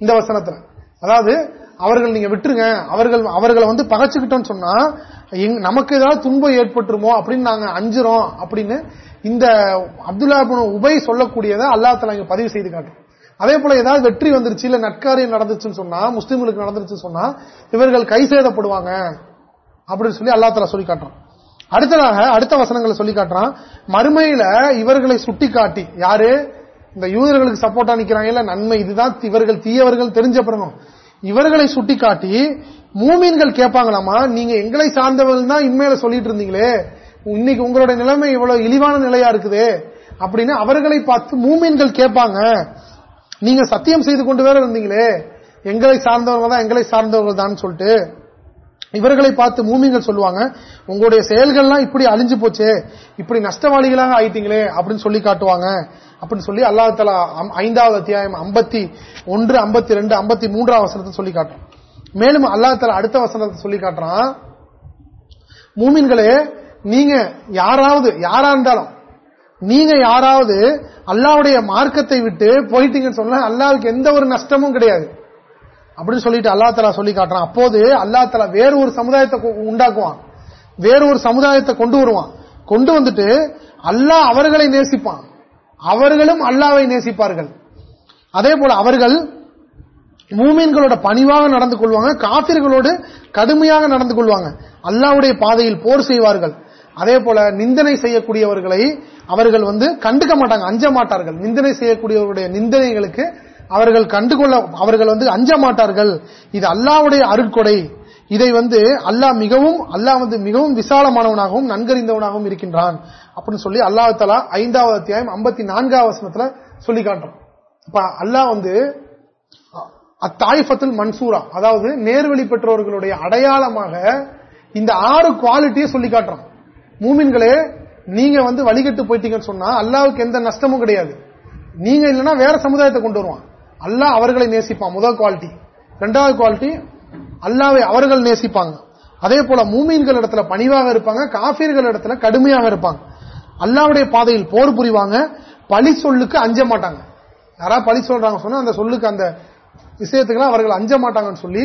Speaker 1: இந்த வசனத்துல. அதாவது அவர்கள் நீங்க விட்டுருங்க அவர்கள் அவர்களை வந்து பகச்சுக்கிட்டோம்னு சொன்னா நமக்கு ஏதாவது துன்பம் ஏற்பட்டுருமோ அப்படின்னு நாங்க அஞ்சுறோம் அப்படின்னு இந்த அப்துல்லா உபை சொல்லக்கூடியதை அல்லாஹ் இங்க பதிவு செய்து காட்டுறோம் அதே போல ஏதாவது வெற்றி வந்துருச்சு இல்ல நட்காரியம் நடந்துச்சுன்னு சொன்னா முஸ்லீம்களுக்கு நடந்துருச்சுன்னு சொன்னா இவர்கள் கை சேதப்படுவாங்க அப்படின்னு சொல்லி அல்லா தலா சொல்லி காட்டுறான். அடுத்ததாக அடுத்த வசனங்களை சொல்லி காட்டுறான். மறுமையில இவர்களை சுட்டி காட்டி யாரு? இந்த யூதர்களுக்கு சப்போர்ட்டா நிக்கிறாங்க நன்மை இதுதான் இவர்கள் தீயவர்கள் தெரிஞ்ச பிறகும். இவர்களை சுட்டி காட்டி மூமீன்கள் கேட்பாங்களாமா நீங்க எங்களை சார்ந்தவர்கள் தான் இன்மையில சொல்லிட்டு இருந்தீங்களே இன்னைக்கு உங்களுடைய நிலைமை இவ்வளவு இழிவான நிலையா இருக்குது அப்படின்னு அவர்களை பார்த்து மூமீன்கள் கேட்பாங்க. நீங்க சத்தியம் செய்து கொண்டு வேற இருந்தீங்களே. எங்களை சார்ந்தவர்கள் தான் எங்களை சார்ந்தவர்கள் தான் சொல்லிட்டு இவர்களை பார்த்து மூமிங்கள் சொல்லுவாங்க உங்களுடைய செயல்கள்லாம் இப்படி அழிஞ்சு போச்சு இப்படி நஷ்டவாளிகளாக ஆயிட்டீங்களே அப்படின்னு சொல்லி காட்டுவாங்க. அப்படின்னு சொல்லி அல்லாஹ் தலா ஐந்தாவது அத்தியாயம் ஐம்பத்தி ஒன்று ஐம்பத்தி ரெண்டு ஐம்பத்தி மூன்றாம் வசனத்தை சொல்லி காட்டுறோம் மேலும் அல்லா தலா அடுத்த வசனத்தை சொல்லி காட்டுறான். மூமின்களே நீங்க யாராவது யாரா இருந்தாலும் நீங்க யாராவது அல்லாவுடைய மார்க்கத்தை விட்டு போயிட்டீங்கன்னு சொன்னா அல்லாவுக்கு எந்த ஒரு நஷ்டமும் கிடையாது. அப்படின்னு சொல்லிட்டு அல்லா தலா சொல்லி காட்டுறான். அப்போது அல்லா தலா வேறு ஒரு சமுதாயத்தை உண்டாக்குவான். வேறு ஒரு சமுதாயத்தை கொண்டு வருவான். கொண்டு வந்துட்டு அல்லாஹ் அவர்களை நேசிப்பான். அவர்களும் அல்லாவை நேசிப்பார்கள். அதே போல அவர்கள் மூமீன்களோட பணிவாக நடந்து கொள்வாங்க காபிர்களோடு கடுமையாக நடந்து கொள்வாங்க. அல்லாவுடைய பாதையில் போர் செய்வார்கள். அதே போல நிந்தனை செய்யக்கூடியவர்களை அவர்கள் வந்து கண்டுக்க மாட்டாங்க அஞ்ச மாட்டார்கள். நிந்தனை செய்யக்கூடியவர்களுடைய நிந்தனைகளுக்கு அவர்கள் கண்டுகொள்ள அவர்கள் வந்து அஞ்ச மாட்டார்கள். இது அல்லாவுடைய அருட்கொடை. இதை வந்து அல்லாஹ் மிகவும் அல்லாஹ் வந்து மிகவும் விசாலமானவனாகவும் நன்கறிந்தவனாகவும் இருக்கின்றான். அப்படின்னு சொல்லி அல்லாஹ் தலா ஐந்தாவது அத்தியாயம் ஐம்பத்தி நான்காவது வசனத்துல சொல்லி காட்டுறோம் இப்ப அல்லாஹ் வந்து அத்தாய்ஃபத்துல் மன்சூரா அதாவது நேர்வழி பெற்றவர்களுடைய அடையாளமாக இந்த ஆறு குவாலிட்டியை சொல்லி காட்டுறோம் மூமின்களே நீங்க வந்து வழிகட்டு போயிட்டீங்கன்னு சொன்னா அல்லாவுக்கு எந்த நஷ்டமும் கிடையாது. நீங்க இல்லைன்னா வேற சமுதாயத்தை கொண்டு வருவான். அல்லாஹ் அவர்களை நேசிப்பான் முதல் குவாலிட்டி ரெண்டாவது குவாலிட்டி அல்லாவை அவர்கள் நேசிப்பாங்க. அதே போல மூமீன்கள் இடத்துல பணிவாக இருப்பாங்க காபீர்கள் இடத்துல கடுமையாக இருப்பாங்க. அல்லாவுடைய பாதையில் போர் புரிவாங்க பழி சொல்லுக்கு அஞ்ச மாட்டாங்க. யாராவது பழி சொல்றாங்க சொன்னா அந்த சொல்லுக்கு அந்த விஷயத்துக்கெல்லாம் அவர்கள் அஞ்ச மாட்டாங்கன்னு சொல்லி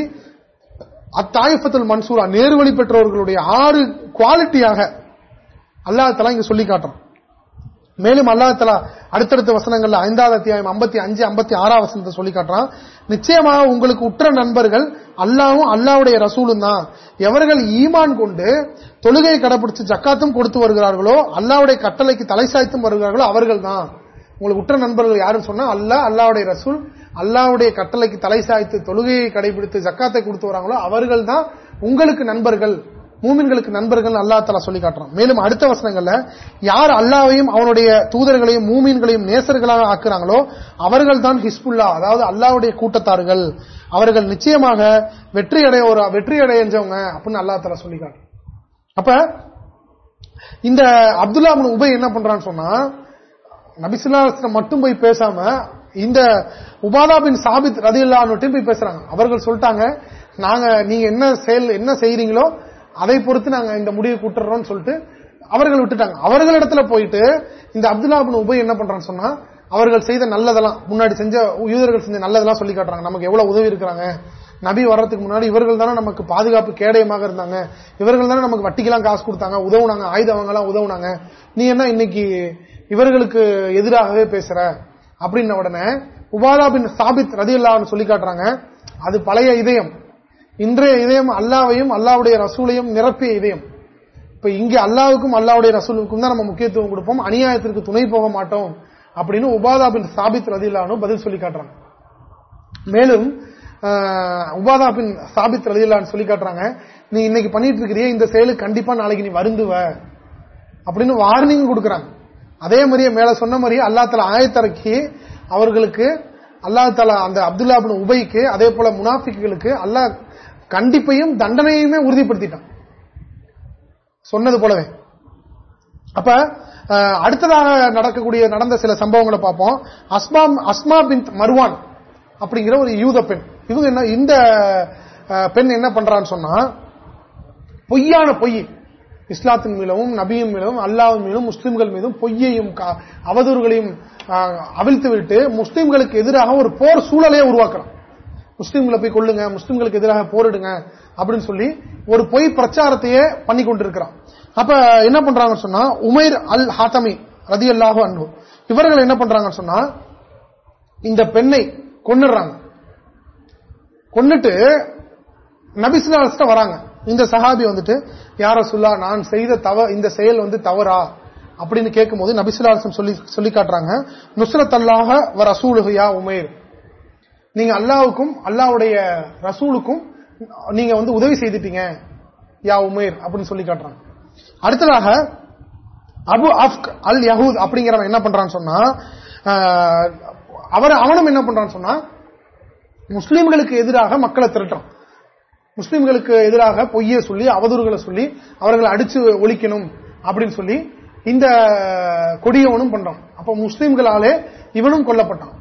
Speaker 1: அத்தாயிஃபத்துல் மன்சூரா நேர்வழி பெற்றவர்களுடைய ஆறு குவாலிட்டியாக அல்லாஹ் இங்க சொல்லி காட்டுறோம் மேலும் அல்லாஹலா அடுத்தடுத்த வசனங்கள்ல ஐந்தாவது அத்தியாயம் ஐம்பத்தி அஞ்சு ஐம்பத்தி ஆறாம் வசனத்தை சொல்லி காட்டுறான். நிச்சயமாக உங்களுக்கு உற்ற நண்பர்கள் அல்லாவும் அல்லாவுடைய ரசூலும் தான். எவர்கள் ஈமான் கொண்டு தொழுகையை கடைபிடிச்சு ஜக்காத்தும் கொடுத்து வருகிறார்களோ அல்லாவுடைய கட்டளைக்கு தலை சாய்த்தும் வருகிறார்களோ அவர்கள் தான். உங்களுக்கு உற்ற நண்பர்கள் யாருன்னு சொன்னா அல்லா அல்லாவுடைய ரசூல் அல்லாவுடைய கட்டளைக்கு தலை சாய்த்து தொழுகையை கடைபிடித்து ஜக்காத்தை கொடுத்து வராங்களோ அவர்கள் தான் உங்களுக்கு நண்பர்கள். மூமின்களுக்கு நண்பர்கள் அல்லா தலா சொல்லி காட்டுறான். மேலும் அடுத்த வசனங்கள்ல யார் அல்லாவையும் அவனுடைய தூதர்களையும் மூமீன்களையும் நேசர்களாக ஆக்குறாங்களோ அவர்கள் தான் ஹிஸ்புல்லா அதாவது அல்லாவுடைய கூட்டத்தார்கள். அவர்கள் நிச்சயமாக வெற்றி அடைய ஒரு வெற்றி அடைஞ்சவங்க அப்படின்னு அல்லா தலா சொல்லி காட்டுறான். அப்ப இந்த அப்துல்லா உபை என்ன பண்றான்னு சொன்னா நபிசுல்லா மட்டும் போய் பேசாம இந்த உபாதா பின் சாபித் ரதி போய் பேசுறாங்க. அவர்கள் சொல்லிட்டாங்க நாங்க நீங்க என்ன செயல் என்ன செய்யறீங்களோ அதை பொறுத்து நாங்க இந்த முடிவு கூட்டுறோம்னு சொல்லிட்டு அவர்கள் விட்டுட்டாங்க. அவர்களிடத்துல போயிட்டு இந்த அப்துல்லா உபய் என்ன பண்றான்னு சொன்னா அவர்கள் செய்த நல்லதெல்லாம் முன்னாடி செஞ்ச யூதர்கள் செஞ்ச நல்லதெல்லாம் சொல்லி காட்டுறாங்க. நமக்கு எவ்வளவு உதவி இருக்கிறாங்க. நபி வர்றதுக்கு முன்னாடி இவர்கள் தானே நமக்கு பாதுகாப்பு கேடயமாக இருந்தாங்க. இவர்கள் தானே நமக்கு வட்டிக்கெல்லாம் காசு கொடுத்தாங்க. உதவுனாங்க. ஆயுதவங்க எல்லாம் உதவுனாங்க. நீ என்ன இன்னைக்கு இவர்களுக்கு எதிராகவே பேசுற? அப்படின்ன உடனே உபாதா பின் சாபித் ரதி சொல்லி காட்டுறாங்க. அது பழைய இதயம். இன்றைய இதயம் அல்லாவையும் அல்லாவுடைய ரசூலையும் நிரப்பிய இதயம். இப்ப இங்கே அல்லாவுக்கும் அல்லாவுடைய ரசூலுக்கும் தான் நம்ம முக்கியத்துவம் கொடுப்போம். அநியாயத்திற்கு துணை போக மாட்டோம் அப்படின்னு உபாதா பின் சாபித் ரதில்லானு பதில் சொல்லி காட்டுறாங்க. மேலும் உபாதா பின் சாபித் ரதில்லான்னு சொல்லி காட்டுறாங்க நீ இன்னைக்கு பண்ணிட்டு இருக்கிறிய இந்த செயலுக்கு கண்டிப்பா நாளைக்கு நீ வருந்துவ அப்படின்னு வார்னிங் கொடுக்குறாங்க. அதே மாதிரியே மேல சொன்ன மாதிரியே அல்லா தலா ஆயத்தரக்கி அவர்களுக்கு அல்லா தலா அந்த அப்துல்லா உபைக்கு அதே போல முனாஃபிக்குகளுக்கு அல்லாஹ் கண்டிப்பையும் தண்டனையுமே உறுதிப்படுத்திட்டான் சொன்னது போலவே. அப்ப அடுத்ததாக நடக்கக்கூடிய நடந்த சில சம்பவங்களை பார்ப்போம். அஸ்மா அஸ்மா பின் மருவான் அப்படிங்கிற ஒரு யூத பெண். இவங்க என்ன இந்த பெண் என்ன பண்றான்னு சொன்னா பொய்யான பொய். இஸ்லாத்தின் மீளவும் நபியின் மீளவும் அல்லாவின் மீதும் முஸ்லிம்கள் மீதும் பொய்யையும் அவதூறுகளையும் அவிழ்த்து விட்டு முஸ்லிம்களுக்கு எதிராக ஒரு போர் சூழலையே உருவாக்கலாம் முஸ்லீம்களை போய் கொள்ளுங்க முஸ்லீம்களுக்கு எதிராக போரிடுங்க அப்படின்னு சொல்லி ஒரு பொய் பிரச்சாரத்தையே பண்ணி கொண்டிருக்கிறான். அப்ப என்ன பண்றாங்கன்னு சொன்னா உமைர் அல் ஹாத்தமி ரதி அல்லாஹு அன்பு இவர்கள் என்ன பண்றாங்கன்னு சொன்னா இந்த பெண்ணை கொன்னுடுறாங்க. கொன்னுட்டு நபிசுல்லா வராங்க. இந்த சஹாபி வந்துட்டு யார சொல்லா நான் செய்த தவ இந்த செயல் வந்து தவறா? அப்படின்னு கேட்கும் போது நபிசுல்லாசம் சொல்லி சொல்லி காட்டுறாங்க. நுஸ்ரத் அல்லாஹ வர அசூலுகையா உமேர். நீங்க அல்லாவுக்கும் அல்லாவுடைய ரசூலுக்கும் நீங்க வந்து உதவி செய்துட்டீங்க. யா உமேர் அப்படின்னு சொல்லி காட்டுறாங்க. அடுத்ததாக அபு அப்க் அல் யஹூத் அப்படிங்கிறவன் என்ன பண்றான்னு சொன்னா அவர் அவனும் என்ன பண்றான்னு சொன்னா முஸ்லீம்களுக்கு எதிராக மக்களை திரட்டுறான். முஸ்லீம்களுக்கு எதிராக பொய்ய சொல்லி அவதூறுகளை சொல்லி அவர்களை அடிச்சு ஒழிக்கணும் அப்படின்னு சொல்லி இந்த கொடியவனும் பண்றான். அப்ப முஸ்லீம்களாலே இவனும் கொல்லப்பட்டான்.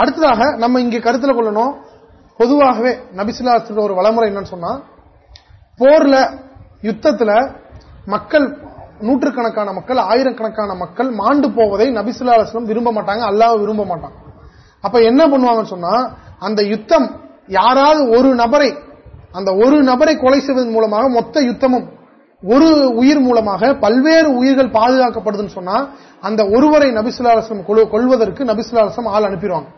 Speaker 1: அடுத்ததாக நம்ம இங்கே கருத்தில் கொள்ளணும். பொதுவாகவே நபிசுல்லாஸ்து ஒரு வளமுறை என்னன்னு சொன்னா போர்ல யுத்தத்துல மக்கள் நூற்றுக்கணக்கான மக்கள் ஆயிரக்கணக்கான மக்கள் மாண்டு போவதை நபிசுல்லாஸ்லம் விரும்ப மாட்டாங்க அல்லாஹ் விரும்ப மாட்டாங்க அப்ப என்ன பண்ணுவாங்கன்னு சொன்னா அந்த யுத்தம் யாராவது ஒரு நபரை அந்த ஒரு நபரை கொலை செய்வதன் மூலமாக மொத்த யுத்தமும் ஒரு உயிர் மூலமாக பல்வேறு உயிர்கள் பாதுகாக்கப்படுதுன்னு சொன்னா அந்த ஒருவரை நபிசுல்லாஸ்லம் கொள்வதற்கு நபிசுல்லாஸ்லம் ஆள் அனுப்பிடுவாங்க.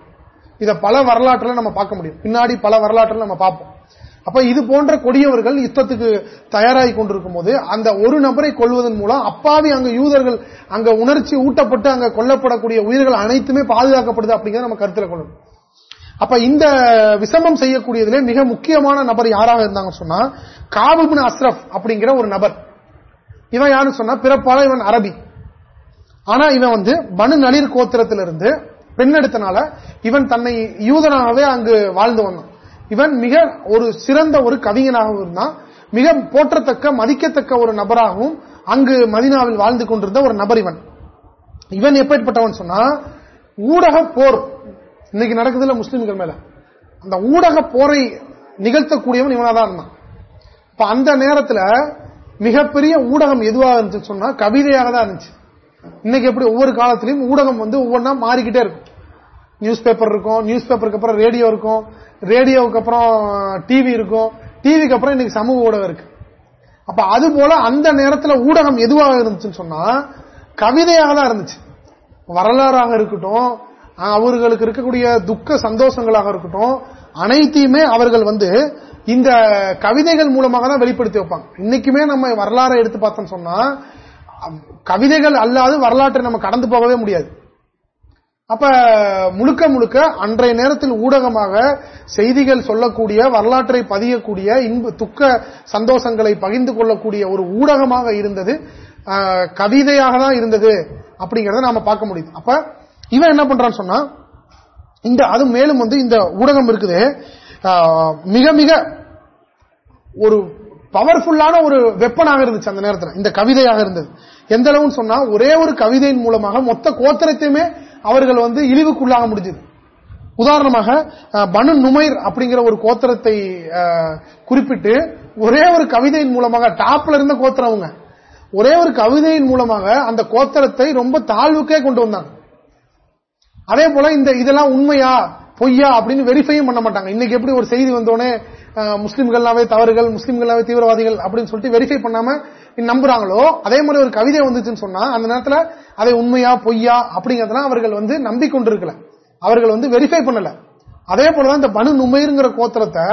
Speaker 1: இதை பல வரலாற்றுல நம்ம பார்க்க முடியும். பின்னாடி பல வரலாற்றுல நம்ம பார்ப்போம். அப்ப இது போன்ற கொடியவர்கள் யுத்தத்துக்கு தயாராகி கொண்டிருக்கும் போது அந்த ஒரு நபரை கொள்வதன் மூலம் அப்பாவி அங்க யூதர்கள் அங்க உணர்ச்சி ஊட்டப்பட்டு அங்க கொல்லப்படக்கூடிய உயிர்கள் அனைத்துமே பாதுகாக்கப்படுது அப்படிங்கிறத நம்ம கருத்தில் கொள்ளணும். அப்ப இந்த விசமம் செய்யக்கூடியதிலே மிக முக்கியமான நபர் யாராக இருந்தாங்க சொன்னா காபுபின் அஸ்ரப் அப்படிங்கிற ஒரு நபர். இவன் யாருன்னு சொன்னா பிறப்பால இவன் அரபி. ஆனா இவன் வந்து பனு நளிர் கோத்திரத்திலிருந்து பெண்ணெடுத்தனால இவன் தன்னை யூதனாகவே அங்கு வாழ்ந்து வந்தான். இவன் மிக ஒரு சிறந்த ஒரு கவிஞனாகவும் இருந்தான். மிக போற்றத்தக்க மதிக்கத்தக்க ஒரு நபராகவும் அங்கு மதினாவில் வாழ்ந்து கொண்டிருந்த ஒரு நபர் இவன். இவன் எப்படிப்பட்டவன் சொன்னா ஊடக போர். இன்னைக்கு நடக்குதுல முஸ்லிம்கள் மேல. அந்த ஊடக போரை நிகழ்த்தக்கூடியவன் இவனாதான் இருந்தான். இப்ப அந்த நேரத்தில் மிகப்பெரிய ஊடகம் எதுவாக இருந்துச்சு சொன்னா கவிதையாக தான் இருந்துச்சு. இன்னைக்கு எப்படி ஒவ்வொரு காலத்திலையும் ஊடகம் வந்து ஒவ்வொன்றா மாறிக்கிட்டே இருக்கும். நியூஸ் பேப்பர் இருக்கும் நியூஸ் பேப்பருக்கு அப்புறம் ரேடியோ இருக்கும் ரேடியோவுக்கு அப்புறம் டிவி இருக்கும். டிவிக்கு அப்புறம் இன்னைக்கு சமூக ஊடகம் இருக்கு. அப்ப அது போல அந்த நேரத்தில் ஊடகம் எதுவாக இருந்துச்சுன்னு சொன்னா கவிதையாக தான் இருந்துச்சு. வரலாறாக இருக்கட்டும் அவர்களுக்கு இருக்கக்கூடிய துக்க சந்தோஷங்களாக இருக்கட்டும் அனைத்தையுமே அவர்கள் வந்து இந்த கவிதைகள் மூலமாக தான் வெளிப்படுத்தி வைப்பாங்க. இன்னைக்குமே நம்ம வரலாறை எடுத்து பார்த்தோம் சொன்னா கவிதைகள் அல்லாது வரலாற்றை நம்ம கடந்து போகவே முடியாது. அப்ப முழுக்க முழுக்க அன்றைய நேரத்தில் ஊடகமாக செய்திகள் சொல்லக்கூடிய வரலாற்றை பதியக்கூடிய இன்ப துக்க சந்தோஷங்களை பகிர்ந்து கொள்ளக்கூடிய ஒரு ஊடகமாக இருந்தது. கவிதையாக தான் இருந்தது அப்படிங்கறத நாம பார்க்க முடியுது. அப்ப இவன் என்ன பண்றான்னு சொன்னா இந்த அது மேலும் வந்து இந்த ஊடகம் இருக்குது. மிக மிக ஒரு பவர்ஃபுல்லான ஒரு வெப்பனாக இருந்துச்சு அந்த நேரத்தில். இந்த கவிதையாக இருந்தது. எந்த அளவுன்னு சொன்னா ஒரே ஒரு கவிதையின் மூலமாக மொத்த கோத்திரத்தையுமே அவர்கள் வந்து இழிவுக்குள்ளாக முடிஞ்சது. உதாரணமாக பனு நுமைர் அப்படிங்கிற ஒரு கோத்திரத்தை குறிப்பிட்டு ஒரே ஒரு கவிதையின் மூலமாக டாப்ல இருந்த கோத்திரம் அவங்க. ஒரே ஒரு கவிதையின் மூலமாக அந்த கோத்திரத்தை ரொம்ப தாழ்வுக்கே கொண்டு வந்தாங்க. அதே போல இந்த இதெல்லாம் உண்மையா பொய்யா அப்படின்னு வெரிஃபையும் பண்ண மாட்டாங்க. இன்னைக்கு எப்படி ஒரு செய்தி வந்தோடனே முஸ்லீம்கள்னாவே தவறுகள் முஸ்லீம்கள்னாவே தீவிரவாதிகள் அப்படின்னு சொல்லிட்டு வெரிஃபை பண்ணாம நம்புறாங்களோ அதே மாதிரி ஒரு கவிதை வந்துச்சுன்னு சொன்னா அந்த நேரத்தில் அதை உண்மையா பொய்யா அப்படிங்கறதுலாம் அவர்கள் வந்து நம்பிக்கொண்டிருக்கல. அவர்கள் வந்து வெரிஃபை பண்ணல. அதே போலதான் இந்த பனு நுமைங்கிற கோத்திரத்தை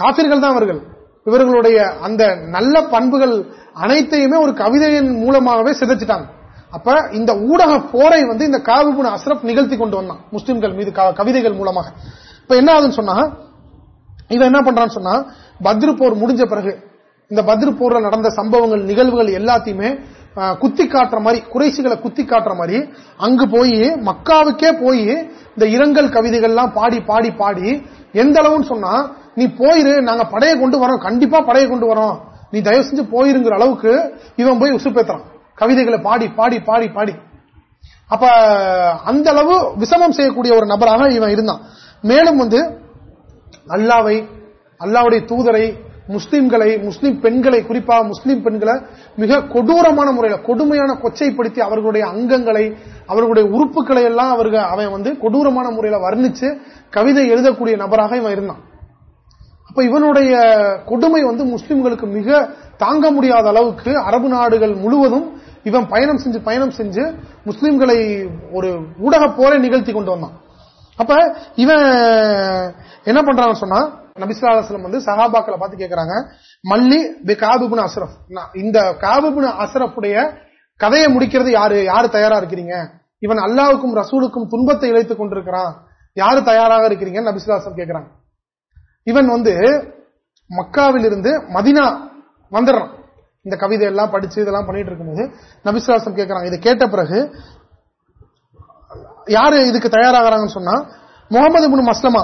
Speaker 1: காசிர்கள் தான் அவர்கள். இவர்களுடைய அந்த நல்ல பண்புகள் அனைத்தையுமே ஒரு கவிதையின் மூலமாகவே சிதைச்சிட்டாங்க. அப்ப இந்த ஊடக போரை வந்து இந்த காவிபுன அஸ்ரப் நிகழ்த்தி கொண்டு வந்தான் முஸ்லிம்கள் மீது கவிதைகள் மூலமாக. இப்ப என்ன ஆகுதுன்னு சொன்னா இவன் என்ன பண்றான்னு சொன்னா பத்ரு போர் முடிஞ்ச பிறகு இந்த பத்ரு போர்ல நடந்த சம்பவங்கள் நிகழ்வுகள் எல்லாத்தையுமே குத்தி காட்டுற மாதிரி குறைசிகளை குத்தி காட்டுற மாதிரி அங்கு போய் மக்காவுக்கே போய் இந்த இரங்கல் கவிதைகள்லாம் பாடி பாடி பாடி எந்த அளவுன்னு சொன்னா நீ போயிரு நாங்க படையை கொண்டு வரோம் கண்டிப்பா படையை கொண்டு வரோம். நீ தயவு செஞ்சு போயிருங்கிற அளவுக்கு இவன் போய் உசுப்பேத்துறான். கவிதைகளை பாடி பாடி பாடி பாடி. அப்ப அந்த அளவு விசமம் செய்யக்கூடிய ஒரு நபராக இவன் இருந்தான். மேலும் வந்து அல்லாவை அல்லாவுடைய தூதரை முஸ்லிம்களை முஸ்லிம் பெண்களை குறிப்பாக முஸ்லிம் பெண்களை மிக கொடூரமான முறையில் கொடுமையான கொச்சைப்படுத்தி அவர்களுடைய அங்கங்களை அவர்களுடைய உறுப்புகளை எல்லாம் அவர்கள் அவன் வந்து கொடூரமான முறையில் வர்ணிச்சு கவிதை எழுதக்கூடிய நபராக இவன் இருந்தான். அப்ப இவனுடைய கொடுமை வந்து முஸ்லிம்களுக்கு மிக தாங்க முடியாத அளவுக்கு அரபு நாடுகள் முழுவதும் இவன் பயணம் செஞ்சு பயணம் செஞ்சு முஸ்லிம்களை ஒரு ஊடக போரை நிகழ்த்தி கொண்டு வந்தான். அப்ப இவன் என்ன பண்றான்னு சொன்னா நபிசுல்லாஸ்லம் வந்து சஹாபாக்களை பார்த்து கேட்கறாங்க மல்லி பி காபுபின் அசரப் இந்த காபுபுன் அசரப்புடைய கதையை முடிக்கிறது யாரு? யாரு தயாரா இருக்கிறீங்க? இவன் அல்லாவுக்கும் ரசூலுக்கும் துன்பத்தை இழைத்துக் கொண்டிருக்கிறான். யாரு தயாராக இருக்கிறீங்க? நபிசுல்லாசம் கேட்கிறாங்க இவன் வந்து மக்காவில் இருந்து மதினா வந்துடுறான். இந்த கவிதை எல்லாம் படிச்சு இதெல்லாம் பண்ணிட்டு இருக்கும்போது நபிசுலாசம் கேட்கிறாங்க இதை கேட்ட பிறகு யாரு இதுக்கு தயாராகிறாங்கன்னு சொன்னா முகமது முன் மஸ்லமா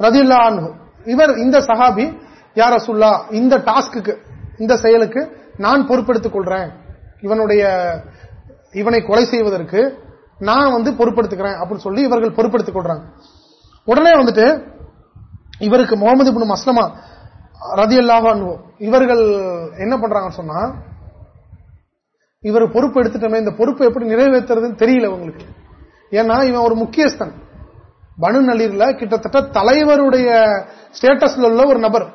Speaker 1: ரதில்லா இவர் இந்த சஹாபி யார் ரசுல்லா இந்த டாஸ்க்கு இந்த செயலுக்கு நான் பொறுப்பெடுத்துக் கொள்றேன். இவனுடைய இவனை கொலை செய்வதற்கு நான் வந்து பொறுப்படுத்துக்கிறேன் அப்படின்னு சொல்லி இவர்கள் பொறுப்படுத்திக் கொள்றாங்க. உடனே வந்துட்டு இவருக்கு முகமது பின் மஸ்லமா ரதி அல்லாஹ் இவர்கள் என்ன பண்றாங்கன்னு சொன்னா இவர் பொறுப்பு எடுத்துட்டோமே இந்த பொறுப்பு எப்படி நிறைவேற்றுறதுன்னு தெரியல உங்களுக்கு ஏன்னா இவன் ஒரு முக்கியஸ்தன். பனு நளிர்ல கிட்டத்தட்ட தலைவருடைய ஸ்டேட்டஸ்ல உள்ள ஒரு நபர்.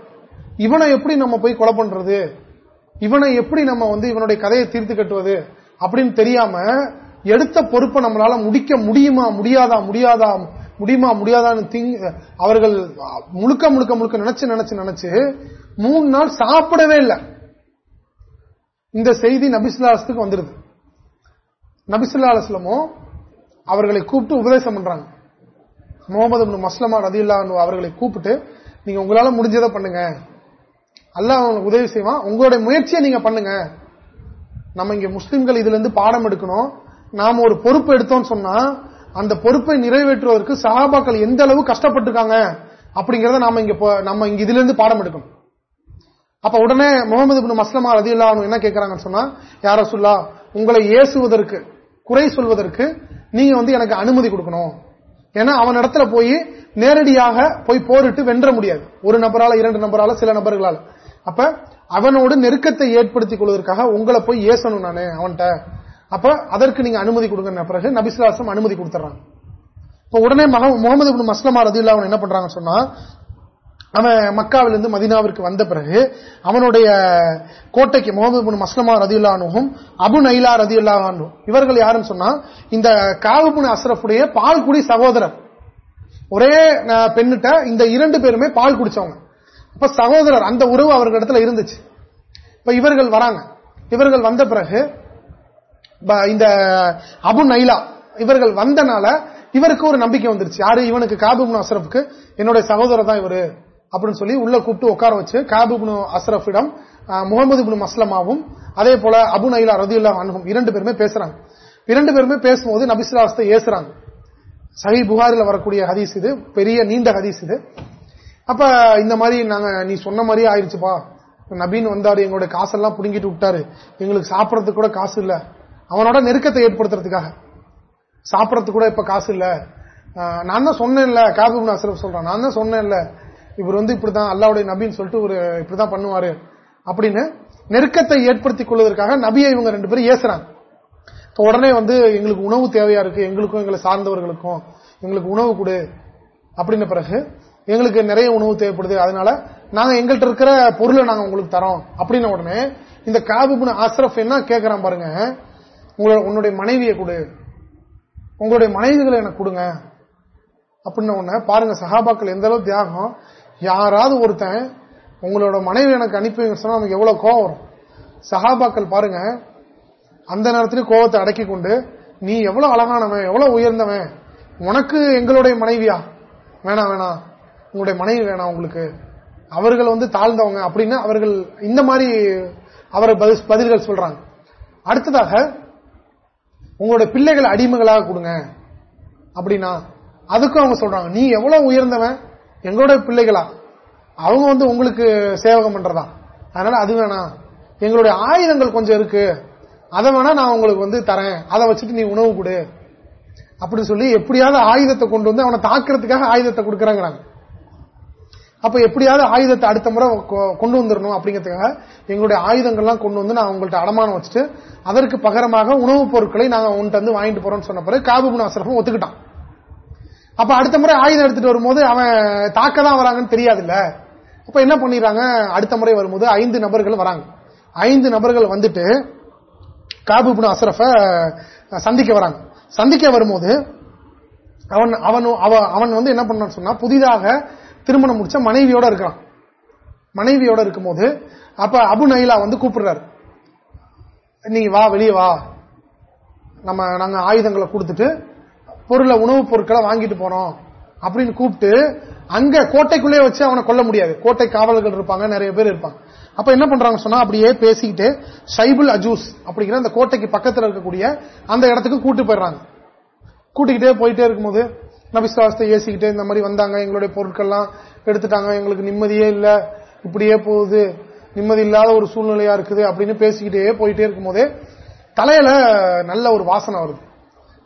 Speaker 1: இவனை எப்படி நம்ம போய் கொலை பண்றது? இவனை எப்படி நம்ம வந்து இவனுடைய கதையை தீர்த்து கட்டுவது? அப்படின்னு தெரியாம எடுத்த பொறுப்பை நம்மளால முடிக்க முடியுமா முடியாதா முடியாதா முடியுமா முடியாதான்னு திங் அவர்கள் முழுக்க முழுக்க முழுக்க நினைச்சு நினைச்சு நினைச்சு மூணு நாள் சாப்பிடவே இல்லை. இந்த செய்தி நபிசுல்லாஸ்துக்கு வந்துருது. நபிசுல்லா அவர்களை கூப்பிட்டு உபதேசம் பண்றாங்க. முகமது மஸ்லமா ரதியுல்லா அவர்களை கூப்பிட்டு நீங்க உங்களால முடிஞ்சதை பண்ணுங்க. அல்ல உதவி செய்வான். உங்களுடைய முயற்சியை நீங்க பண்ணுங்க. நம்ம இங்க முஸ்லிம்கள் இதுல இருந்து பாடம் எடுக்கணும். நாம ஒரு பொறுப்பு எடுத்தோம் சொன்னா அந்த பொறுப்பை நிறைவேற்றுவதற்கு சகாபாக்கள் எந்த அளவு கஷ்டப்பட்டிருக்காங்க அப்படிங்கறத நாம இங்க நம்ம இங்க இதுல இருந்து பாடம் எடுக்கணும். அப்ப உடனே முகமது பின் மஸ்லமா ரதி என்ன கேட்கிறாங்கன்னு சொன்னா யார சொல்லா உங்களை ஏசுவதற்கு குறை சொல்வதற்கு நீங்க வந்து எனக்கு அனுமதி கொடுக்கணும். ஏன்னா அவன் இடத்துல போய் நேரடியாக போய் போரிட்டு வென்ற முடியாது. ஒரு நபரால இரண்டு நபரால சில நபர்களால. அப்ப அவனோடு நெருக்கத்தை ஏற்படுத்திக் கொள்வதற்காக உங்களை போய் ஏசணும் நானு அவன்கிட்ட. அப்ப அதற்கு நீங்க அனுமதி கொடுங்க பிறகு நபிசுலாசம் அனுமதி கொடுத்துறாங்க இப்ப உடனே முகமது மஸ்லமா ரதி அவன் என்ன பண்றாங்க சொன்னா அவன் மக்காவிலிருந்து மதினாவிற்கு வந்த பிறகு அவனுடைய கோட்டைக்கு முகமது மஸ்லமா ரதியுல்லானும் அபு நைலா ரதியுல்லானும் இவர்கள் யாருன்னு சொன்னா இந்த காவுபுன் அசரஃபுடைய பால்குடி சகோதரர். ஒரே பெண்ணிட்ட இந்த இரண்டு பேருமே பால் குடிச்சவங்க. அப்ப சகோதரர் அந்த உறவு அவர்களிடத்துல இருந்துச்சு. இப்ப இவர்கள் வராங்க. இவர்கள் வந்த பிறகு இந்த அபு நைலா இவர்கள் வந்தனால இவருக்கு ஒரு நம்பிக்கை வந்துருச்சு. யாரு? இவனுக்கு காபுபுன் அஸ்ரஃப்க்கு. என்னுடைய சகோதரர் தான் இவரு. அப்படின்னு சொல்லி உள்ள கூப்பிட்டு உட்கார வச்சு காபுபுனு அஸ்ரஃபிடம் முகமது பின் மஸ்லமாவும் அதே போல அபு நைலா ரதியுல்லா அனுகும் இரண்டு பேருமே பேசுறாங்க. இரண்டு பேருமே பேசும்போது நபிசுலாஸ்தை ஏசுறாங்க. சஹி புகாரில் வரக்கூடிய ஹதீஸ் இது பெரிய நீண்ட ஹதீஸ் இது. அப்ப இந்த மாதிரி நாங்க நீ சொன்ன மாதிரியே ஆயிடுச்சுப்பா நபீன் வந்தாரு எங்களுடைய காசெல்லாம் புடுங்கிட்டு விட்டாரு. எங்களுக்கு சாப்பிடறதுக்கு கூட காசு இல்ல. அவனோட நெருக்கத்தை ஏற்படுத்துறதுக்காக. சாப்பிடறதுக்கு கூட இப்ப காசு இல்ல. நான் தான் சொன்னேன்ல காபிபுன் அசரப் சொல்றான். நான் தான் சொன்னேன்ல. இவர் வந்து இப்படிதான் அல்லாவுடைய நபின்னு சொல்லிட்டு ஒரு இப்படிதான் பண்ணுவாரு அப்படின்னு நெருக்கத்தை ஏற்படுத்திக் கொள்வதற்காக நபியை இவங்க ரெண்டு பேரும் ஏசுறாங்க. உடனே வந்து எங்களுக்கு உணவு தேவையா இருக்கு எங்களுக்கும் எங்களை சார்ந்தவர்களுக்கும் எங்களுக்கு உணவு கொடு அப்படின்ன பிறகு எங்களுக்கு நிறைய உணவு தேவைப்படுது அதனால நாங்க எங்கள்கிட்ட இருக்கிற பொருளை நாங்க உங்களுக்கு தரோம் அப்படின்ன உடனே இந்த காபுபுன் அஸ்ரப் என்ன கேட்கறான் பாருங்க உங்களோட உன்னுடைய மனைவியை கொடு உங்களுடைய மனைவிகளை எனக்கு கொடுங்க அப்படின்ன உடனே பாருங்க சகாபாக்கள் எந்த அளவு தியாகம் யாராவது ஒருத்தன் உங்களோட மனைவி எனக்கு அனுப்பி சொன்னா நமக்கு எவ்வளவு கோவம் வரும்? சகாபாக்கள் பாருங்க அந்த நேரத்திலேயே கோவத்தை அடக்கி கொண்டு நீ எவ்வளவு அழகானவன் எவ்வளவு உயர்ந்தவன் உனக்கு எங்களுடைய மனைவியா? வேணாம் வேணாம் உங்களுடைய மனைவி வேணாம் உங்களுக்கு. அவர்கள் வந்து தாழ்ந்தவங்க அப்படின்னு அவர்கள் இந்த மாதிரி அவர் பதில்கள் சொல்றாங்க. அடுத்ததாக உங்களுடைய பிள்ளைகள் அடிமைகளாக கொடுங்க. அப்படின்னா அதுக்கும் அவங்க சொல்றாங்க நீ எவ்வளவு உயர்ந்தவன் எங்களோட பிள்ளைகளா? அவங்க வந்து உங்களுக்கு சேவகம் பண்றதா? அதனால அது வேணாம் எங்களுடைய ஆயுதங்கள் கொஞ்சம் இருக்கு. அதை வேணா நான் உங்களுக்கு வந்து தரேன். அதை வச்சுட்டு நீ உணவு கொடு. அப்படின்னு சொல்லி எப்படியாவது ஆயுதத்தை கொண்டு வந்து அவனை தாக்குறதுக்காக ஆயுதத்தை கொடுக்கறாங்கிறாங்க. அப்ப எப்படியாவது ஆயுதத்தை அடுத்த முறை கொண்டு வந்துடணும் அப்படிங்கிறதுக்காக எங்களுடைய ஆயுதங்கள்லாம் கொண்டு வந்து நான் உங்கள்ட்ட அடமானம் வச்சுட்டு அதற்கு பகரமாக உணவுப் பொருட்களை நாங்க உன்ட்டு வந்து வாங்கிட்டு போறோம்னு சொன்ன பிறகு காபுபுன் அசரஃபும் ஒத்துக்கிட்டான். அப்ப அடுத்த முறை ஆயுதம் எடுத்துட்டு வரும்போது அவன் தாக்க தான் வராங்கன்னு தெரியாதுல்ல? அப்ப என்ன பண்ணிடுறாங்க? அடுத்த முறை வரும்போது ஐந்து நபர்கள் வராங்க. ஐந்து நபர்கள் வந்துட்டு காபுபுன் அசரஃப சந்திக்க வராங்க. சந்திக்க வரும்போது அவன் அவன் அவன் வந்து என்ன பண்ணான்னு சொன்னா புதிதாக திருமணம் முடிச்ச மனைவியோட இருக்கான். மனைவியோட இருக்கும்போது அப்ப அபு நைலா வந்து கூப்பிடுறாரு. நீ வா வெளியே வா. நம்ம நாங்க ஆயுதங்களை கொடுத்துட்டு பொருளை உணவுப் பொருட்களை வாங்கிட்டு போறோம் அப்படின்னு கூப்பிட்டு அங்க கோட்டைக்குள்ளே வச்சு அவனை கொல்ல முடியாது. கோட்டை காவலர்கள் இருப்பாங்க நிறைய பேர் இருப்பாங்க. அப்ப என்ன பண்றாங்க சொன்னா அப்படியே பேசிக்கிட்டு சைபுல் அஜூஸ் அப்படிங்கிற அந்த கோட்டைக்கு பக்கத்தில் இருக்கக்கூடிய அந்த இடத்துக்கு கூட்டு போயிடுறாங்க. கூட்டிக்கிட்டே போயிட்டே இருக்கும்போது நபிசுவாசத்தை ஏசிக்கிட்டு இந்த மாதிரி வந்தாங்க எங்களுடைய பொருட்கள்லாம் எடுத்துட்டாங்க எங்களுக்கு நிம்மதியே இல்லை இப்படியே போகுது நிம்மதி இல்லாத ஒரு சூழ்நிலையா இருக்குது அப்படின்னு பேசிக்கிட்டே போயிட்டே இருக்கும்போதே தலையில நல்ல ஒரு வாசனை வருது.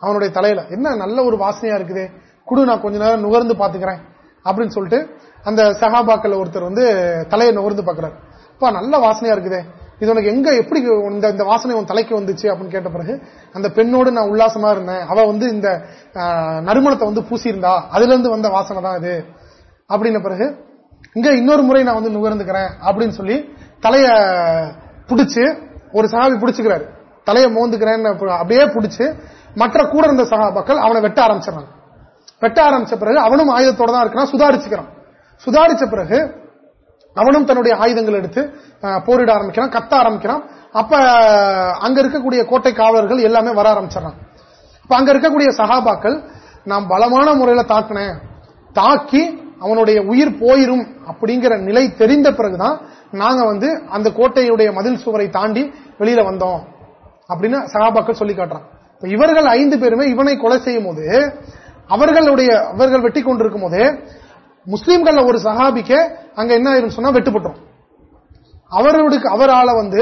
Speaker 1: அவனுடைய தலையில என்ன நல்ல ஒரு வாசனையா இருக்குது? குடு நான் கொஞ்ச நேரம் நுகர்ந்து பாத்துக்கிறேன் அப்படின்னு சொல்லிட்டு அந்த சகாபாக்கள் ஒருத்தர் வந்து தலையை நுகர்ந்து பாக்குறாரு அப்பா நல்ல வாசனையா இருக்குதே. இது உனக்கு எங்க எப்படி இந்த இந்த வாசனை உன் தலைக்கு வந்துச்சு? அப்படின்னு கேட்ட பிறகு அந்த பெண்ணோடு நான் உல்லாசமா இருந்தேன். அவ வந்து இந்த நறுமணத்தை வந்து பூசியிருந்தா அதுல இருந்து வந்த வாசனை தான் இது அப்படின்ன பிறகு இங்க இன்னொரு முறை நான் வந்து நுகர்ந்துக்கிறேன். அப்படின்னு சொல்லி தலைய புடிச்சு ஒரு சகாபி பிடிச்சுக்கிறாரு. தலையை மோந்துக்கிறேன்னு அப்படியே பிடிச்சு மற்ற கூட இருந்த சகாபாக்கள் அவனை வெட்ட ஆரம்பிச்சிடறாங்க. வெட்ட ஆரம்பிச்ச பிறகு அவனும் ஆயுதத்தோட தான் இருக்கிறான் சுதாரிச்சுக்கிறான். சுதாரிச்ச பிறகு அவனும் தன்னுடைய ஆயுதங்கள் எடுத்து போரிட ஆரம்பிக்கிறான் கத்த ஆரம்பிக்கிறான். அப்ப அங்க இருக்கக்கூடிய கோட்டை காவலர்கள் எல்லாமே வர ஆரம்பிச்சிடறான் இப்ப அங்க இருக்கக்கூடிய சகாபாக்கள் நாம் பலமான முறையில தாக்கினேன் தாக்கி அவனுடைய உயிர் போயிரும் அப்படிங்கிற நிலை தெரிந்த பிறகுதான் நாங்க வந்து அந்த கோட்டையுடைய மதில் சுவரை தாண்டி வெளியில வந்தோம் அப்படின்னு சகாபாக்கள் சொல்லி காட்டுறான் இவர்கள் ஐந்து பேருமே இவனை கொலை செய்யும் போது அவர்களுடைய அவர்கள் வெட்டி கொண்டிருக்கும் போது முஸ்லீம்கள் ஒரு சஹாபிக்கு அங்க என்ன ஆயிரும் சொன்னா வெட்டுப்பட்டோம் அவருடைய அவரால் வந்து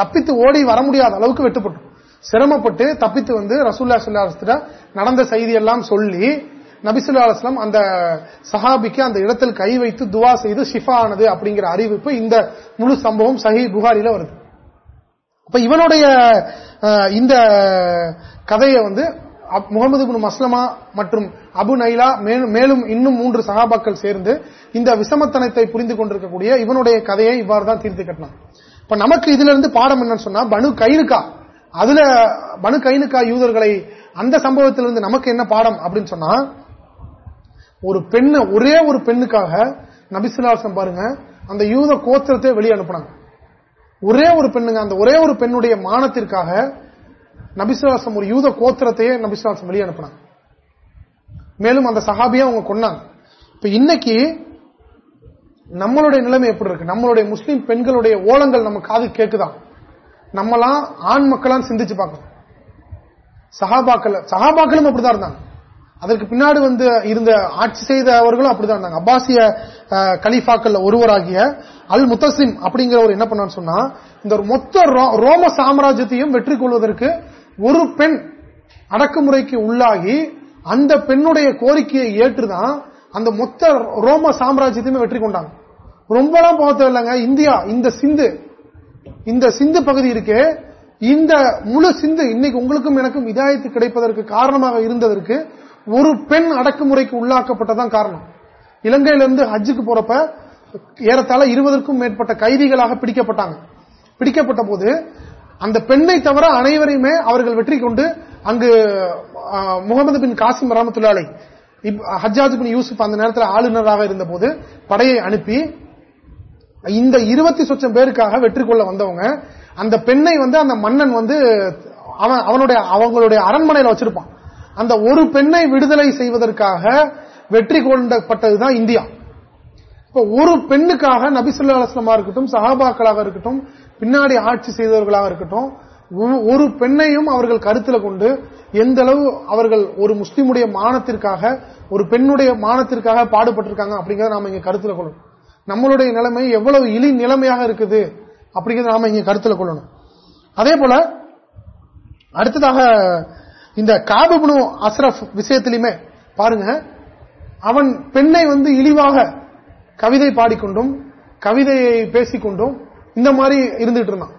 Speaker 1: தப்பித்து ஓடி வர முடியாத அளவுக்கு வெட்டுப்பட்டோம் சிரமப்பட்டு தப்பித்து வந்து ரசூல்லா சுல்லா நடந்த செய்தி எல்லாம் சொல்லி நபிசுல்லா அலுவலாம் அந்த சஹாபிக்கு அந்த இடத்தில் கை வைத்து துவா செய்து ஷிஃபா ஆனது அப்படிங்கிற அறிவிப்பு இந்த முழு சம்பவம் சஹி புகாரில வருது. அப்ப இவனுடைய இந்த கதையை வந்து முகமது பின் மஸ்லமா மற்றும் அபு நைலா மேலும் இன்னும் மூன்று சகாபாக்கள் சேர்ந்து இந்த விசமத்தனத்தை புரிந்து கொண்டிருக்கக்கூடிய இவனுடைய கதையை இவ்வாறு தான் தீர்த்து கட்டினான். இப்ப நமக்கு இதுல இருந்து பாடம் என்னன்னு சொன்னா பனு கைனுக்கா. அதுல பனு கைனுக்கா யூதர்களை அந்த சம்பவத்திலிருந்து நமக்கு என்ன பாடம் அப்படின்னு சொன்னா ஒரு பெண்ணு ஒரே ஒரு பெண்ணுக்காக நபிசுலாசம் பாருங்க அந்த யூத கோத்திரத்தை வெளியே அனுப்புனாங்க. ஒரே ஒரு பெண்ணுங்க அந்த ஒரே ஒரு பெண்ணுடைய மானத்திற்காக நபிசுவாசம் ஒரு யூத கோத்திரத்தையே நபிசுவாசம் வெளியே அனுப்பினாங்க. மேலும் அந்த சஹாபியா அவங்க கொண்டாங்க இப்ப இன்னைக்கு நம்மளுடைய நிலைமை எப்படி இருக்கு? நம்மளுடைய முஸ்லீம் பெண்களுடைய ஓலங்கள் நம்ம காது கேக்குதான் நம்மளாம் ஆண் மக்களாம் சிந்திச்சு பார்க்கணும். சகாபாக்கள் சகாபாக்களும் அப்படிதான் இருந்தாங்க. அதற்கு பின்னாடி வந்து இருந்த ஆட்சி செய்தவர்களும் அப்படிதான் இருந்தாங்க. அப்பாசிய கலீஃபாக்கள் ஒருவராகிய அல் முத்தசிம் அப்படிங்கிறவர் என்ன பண்ணான்னு சொன்னா இந்த மொத்த ரோம சாம்ராஜ்யத்தையும் வெற்றி கொள்வதற்கு ஒரு பெண் அடக்குமுறைக்கு உள்ளாகி அந்த பெண்ணுடைய கோரிக்கையை ஏற்றுதான் அந்த மொத்த ரோம சாம்ராஜ்யத்தையுமே வெற்றி கொண்டாங்க. ரொம்பலாம் போக தேவையில்லைங்க. இந்தியா இந்த சிந்து இந்த சிந்து பகுதி இருக்கு இந்த முழு சிந்து இன்னைக்கு உங்களுக்கும் எனக்கும் இதாயத்து கிடைப்பதற்கு காரணமாக இருந்ததற்கு ஒரு பெண் அடக்குமுறைக்கு உள்ளாக்கப்பட்டதான் காரணம். இலங்கையிலிருந்து ஹஜ்ஜுக்கு போறப்ப ஏறத்தாழ இருபதற்கும் மேற்பட்ட கைதிகளாக பிடிக்கப்பட்டாங்க. பிடிக்கப்பட்ட போது அந்த பெண்ணை தவிர அனைவரையுமே அவர்கள் வெற்றி கொண்டு அங்கு முகமது பின் காசிம் ரமத்துல்லாலை ஹஜாஜ் பின் யூசுப் அந்த நேரத்தில் ஆளுநராக இருந்த போது படையை அனுப்பி இந்த இருபத்தி சொச்சம் பேருக்காக வெற்றி கொள்ள வந்தவங்க அந்த பெண்ணை வந்து அந்த மன்னன் வந்து அவன் அவனுடைய அவங்களுடைய அரண்மனையில வச்சிருப்பான். அந்த ஒரு பெண்ணை விடுதலை செய்வதற்காக வெற்றி கொண்டப்பட்டதுதான் இந்தியா. இப்ப ஒரு பெண்ணுக்காக நபிசுல்லா அலுவலமா இருக்கட்டும் சஹாபாக்களாக இருக்கட்டும் பின்னாடி ஆட்சி செய்தவர்களாக இருக்கட்டும் ஒரு பெண்ணையும் அவர்கள் கருத்துல கொண்டு எந்த அளவு அவர்கள் ஒரு முஸ்லீமுடைய மானத்திற்காக ஒரு பெண்ணுடைய மானத்திற்காக பாடுபட்டிருக்காங்க அப்படிங்கறத நாம இங்க கருத்துல கொள்ளணும். நம்மளுடைய நிலைமை எவ்வளவு இழி நிலைமையாக இருக்குது அப்படிங்கறத நாம இங்க கருத்துல கொள்ளணும். அதே போல அடுத்ததாக இந்த காபுபுனு அஸ்ரப் விஷயத்திலுமே பாருங்க அவன் பெண்ணை வந்து இழிவாக கவிதை பாடிக்கொண்டும் கவிதையை பேசிக்கொண்டும் இந்த மாதிரி இருந்துட்டு இருந்தான்.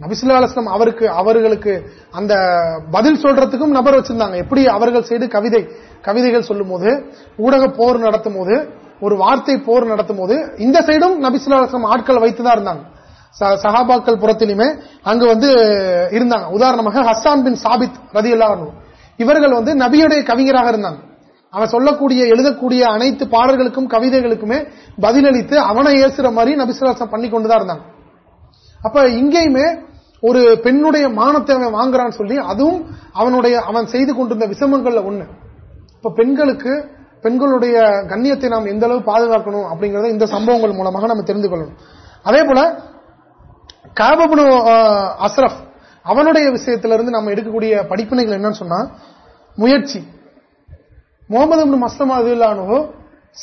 Speaker 1: நபிசுல்லா அலுவலம் அவருக்கு அவர்களுக்கு அந்த பதில் சொல்றதுக்கும் நபர் வச்சிருந்தாங்க. எப்படி அவர்கள் செய்து கவிதை கவிதைகள் சொல்லும் போது ஊடக போர் நடத்தும் போது ஒரு வார்த்தை போர் நடத்தும் போது இந்த சைடும் நபிசுல்லா அலுவலம் ஆட்கள் வைத்துதான் இருந்தாங்க. சஹாபாக்கள் புறத்திலுமே அங்கு வந்து இருந்தாங்க. உதாரணமாக ஹஸ்ஸான் பின் சாபித் ரதி இவர்கள் வந்து நபியுடைய கவிஞராக இருந்தாங்க. அவன் சொல்லக்கூடிய எழுதக்கூடிய அனைத்து பாடல்களுக்கும் கவிதைகளுக்குமே பதிலளித்து அவனை ஏசுற மாதிரி நபிசுலாசம் பண்ணி கொண்டுதான் இருந்தாங்க. அப்ப இங்கேயுமே ஒரு பெண்ணுடைய மானத்தை அவன் வாங்குறான்னு சொல்லி அதுவும் அவனுடைய அவன் செய்து கொண்டிருந்த விஷமங்கள்ல ஒண்ணு. இப்ப பெண்களுக்கு பெண்களுடைய கண்ணியத்தை நாம் எந்த அளவு பாதுகாக்கணும் அப்படிங்கறத இந்த சம்பவங்கள் மூலமாக நம்ம தெரிந்து கொள்ளணும் அதே போல காபபுனு அஸ்ரப் அவனுடைய விஷயத்திலிருந்து நம்ம எடுக்கக்கூடிய படிப்பினைகள் என்னன்னு சொன்னா முயற்சி. முகமது மஸ்லமா இல்லானோ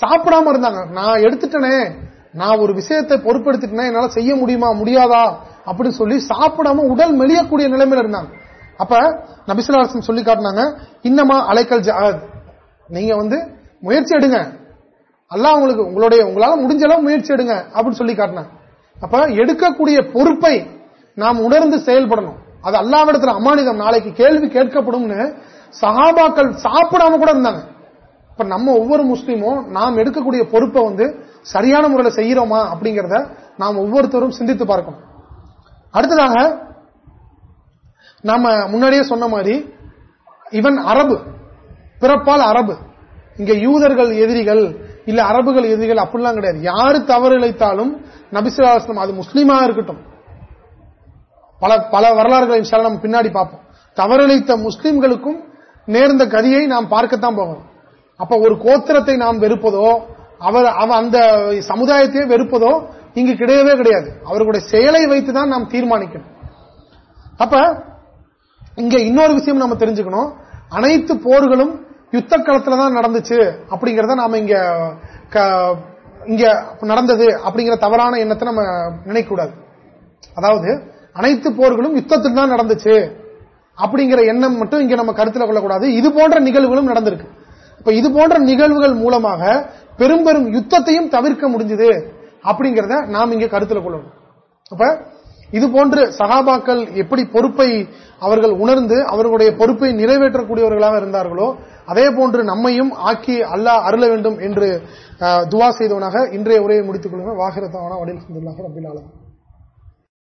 Speaker 1: சாப்பிடாம இருந்தாங்க. நான் எடுத்துட்டனே. நான் ஒரு விஷயத்தை பொறுப்படுத்திட்டேன் என்னால செய்ய முடியுமா முடியாதா அப்படின்னு சொல்லி சாப்பிடாம உடல் மெளியக்கூடிய நிலைமையில இருந்தாங்க. அப்ப நபிசுலாசன் சொல்லி காட்டினாங்க இன்னமா அலைக்கல் ஜாத் நீங்க வந்து முயற்சி எடுங்க. அல்லா உங்களுக்கு உங்களுடைய உங்களால முடிஞ்ச அளவு முயற்சி எடுங்க அப்படின்னு சொல்லி காட்டினாங்க. அப்ப எடுக்கக்கூடிய பொறுப்பை நாம் உணர்ந்து செயல்படணும். அது அல்லாவிடத்துல அமானிதம். நாளைக்கு கேள்வி கேட்கப்படும் சகாபாக்கள் சாப்பிடாம கூட இருந்தாங்க. இப்ப நம்ம ஒவ்வொரு முஸ்லீமும் நாம் எடுக்கக்கூடிய பொறுப்பை வந்து சரியான முறையில் செய்யறோமா அப்படிங்கறத நாம் ஒவ்வொருத்தரும் சிந்தித்து பார்க்கணும். அடுத்ததாக நாம முன்னாடியே சொன்ன மாதிரி இவன் அரபு பிறப்பால் அரபு இங்க யூதர்கள் எதிரிகள் இல்ல அரபுகள் எதிரிகள் அப்படிலாம் கிடையாது. யாரு தவறு இழைத்தாலும் நபிசுலாசனம் அது முஸ்லீமா இருக்கட்டும். பல பல வரலாறுகளை நம்ம பின்னாடி பார்ப்போம். தவறிழைத்த முஸ்லீம்களுக்கும் நேர்ந்த கதியை நாம் பார்க்கத்தான் போகணும். அப்ப ஒரு கோத்திரத்தை நாம் வெறுப்பதோ அவர் அந்த சமுதாயத்தையே வெறுப்பதோ இங்கு கிடையவே கிடையாது. அவர்களுடைய செயலை வைத்துதான் நாம் தீர்மானிக்கணும். அப்ப இங்க இன்னொரு விஷயம் நம்ம தெரிஞ்சுக்கணும். அனைத்து போர்களும் யுத்த களத்துல தான் நடந்துச்சு அப்படிங்கறத நாம இங்க இங்க நடந்தது அப்படிங்கிற தவறான எண்ணத்தை நம்ம நினைக்கக்கூடாது. அதாவது அனைத்து போர்களும் யுத்தத்தில் தான் நடந்துச்சு அப்படிங்கிற எண்ணம் மட்டும் இங்க நம்ம கருத்தில் கொள்ளக்கூடாது. இது போன்ற நிகழ்வுகளும் நடந்திருக்கு. இப்ப இது போன்ற நிகழ்வுகள் மூலமாக பெரும் பெரும் யுத்தத்தையும் தவிர்க்க முடிஞ்சது அப்படிங்கறத நாம் இங்க கருத்தில் கொள்ளணும். அப்ப இது போன்று சகாபாக்கள் எப்படி பொறுப்பை அவர்கள் உணர்ந்து அவர்களுடைய பொறுப்பை நிறைவேற்றக்கூடியவர்களாக இருந்தார்களோ அதே போன்று நம்மையும் ஆக்கி அல்லாஹ் அருள வேண்டும் என்று துவா செய்தவனாக இன்றைய உரையை முடித்துக் கொள்ளுங்கள் வாகிரத்தான வடில் அப்துல்லாஹி ரபில்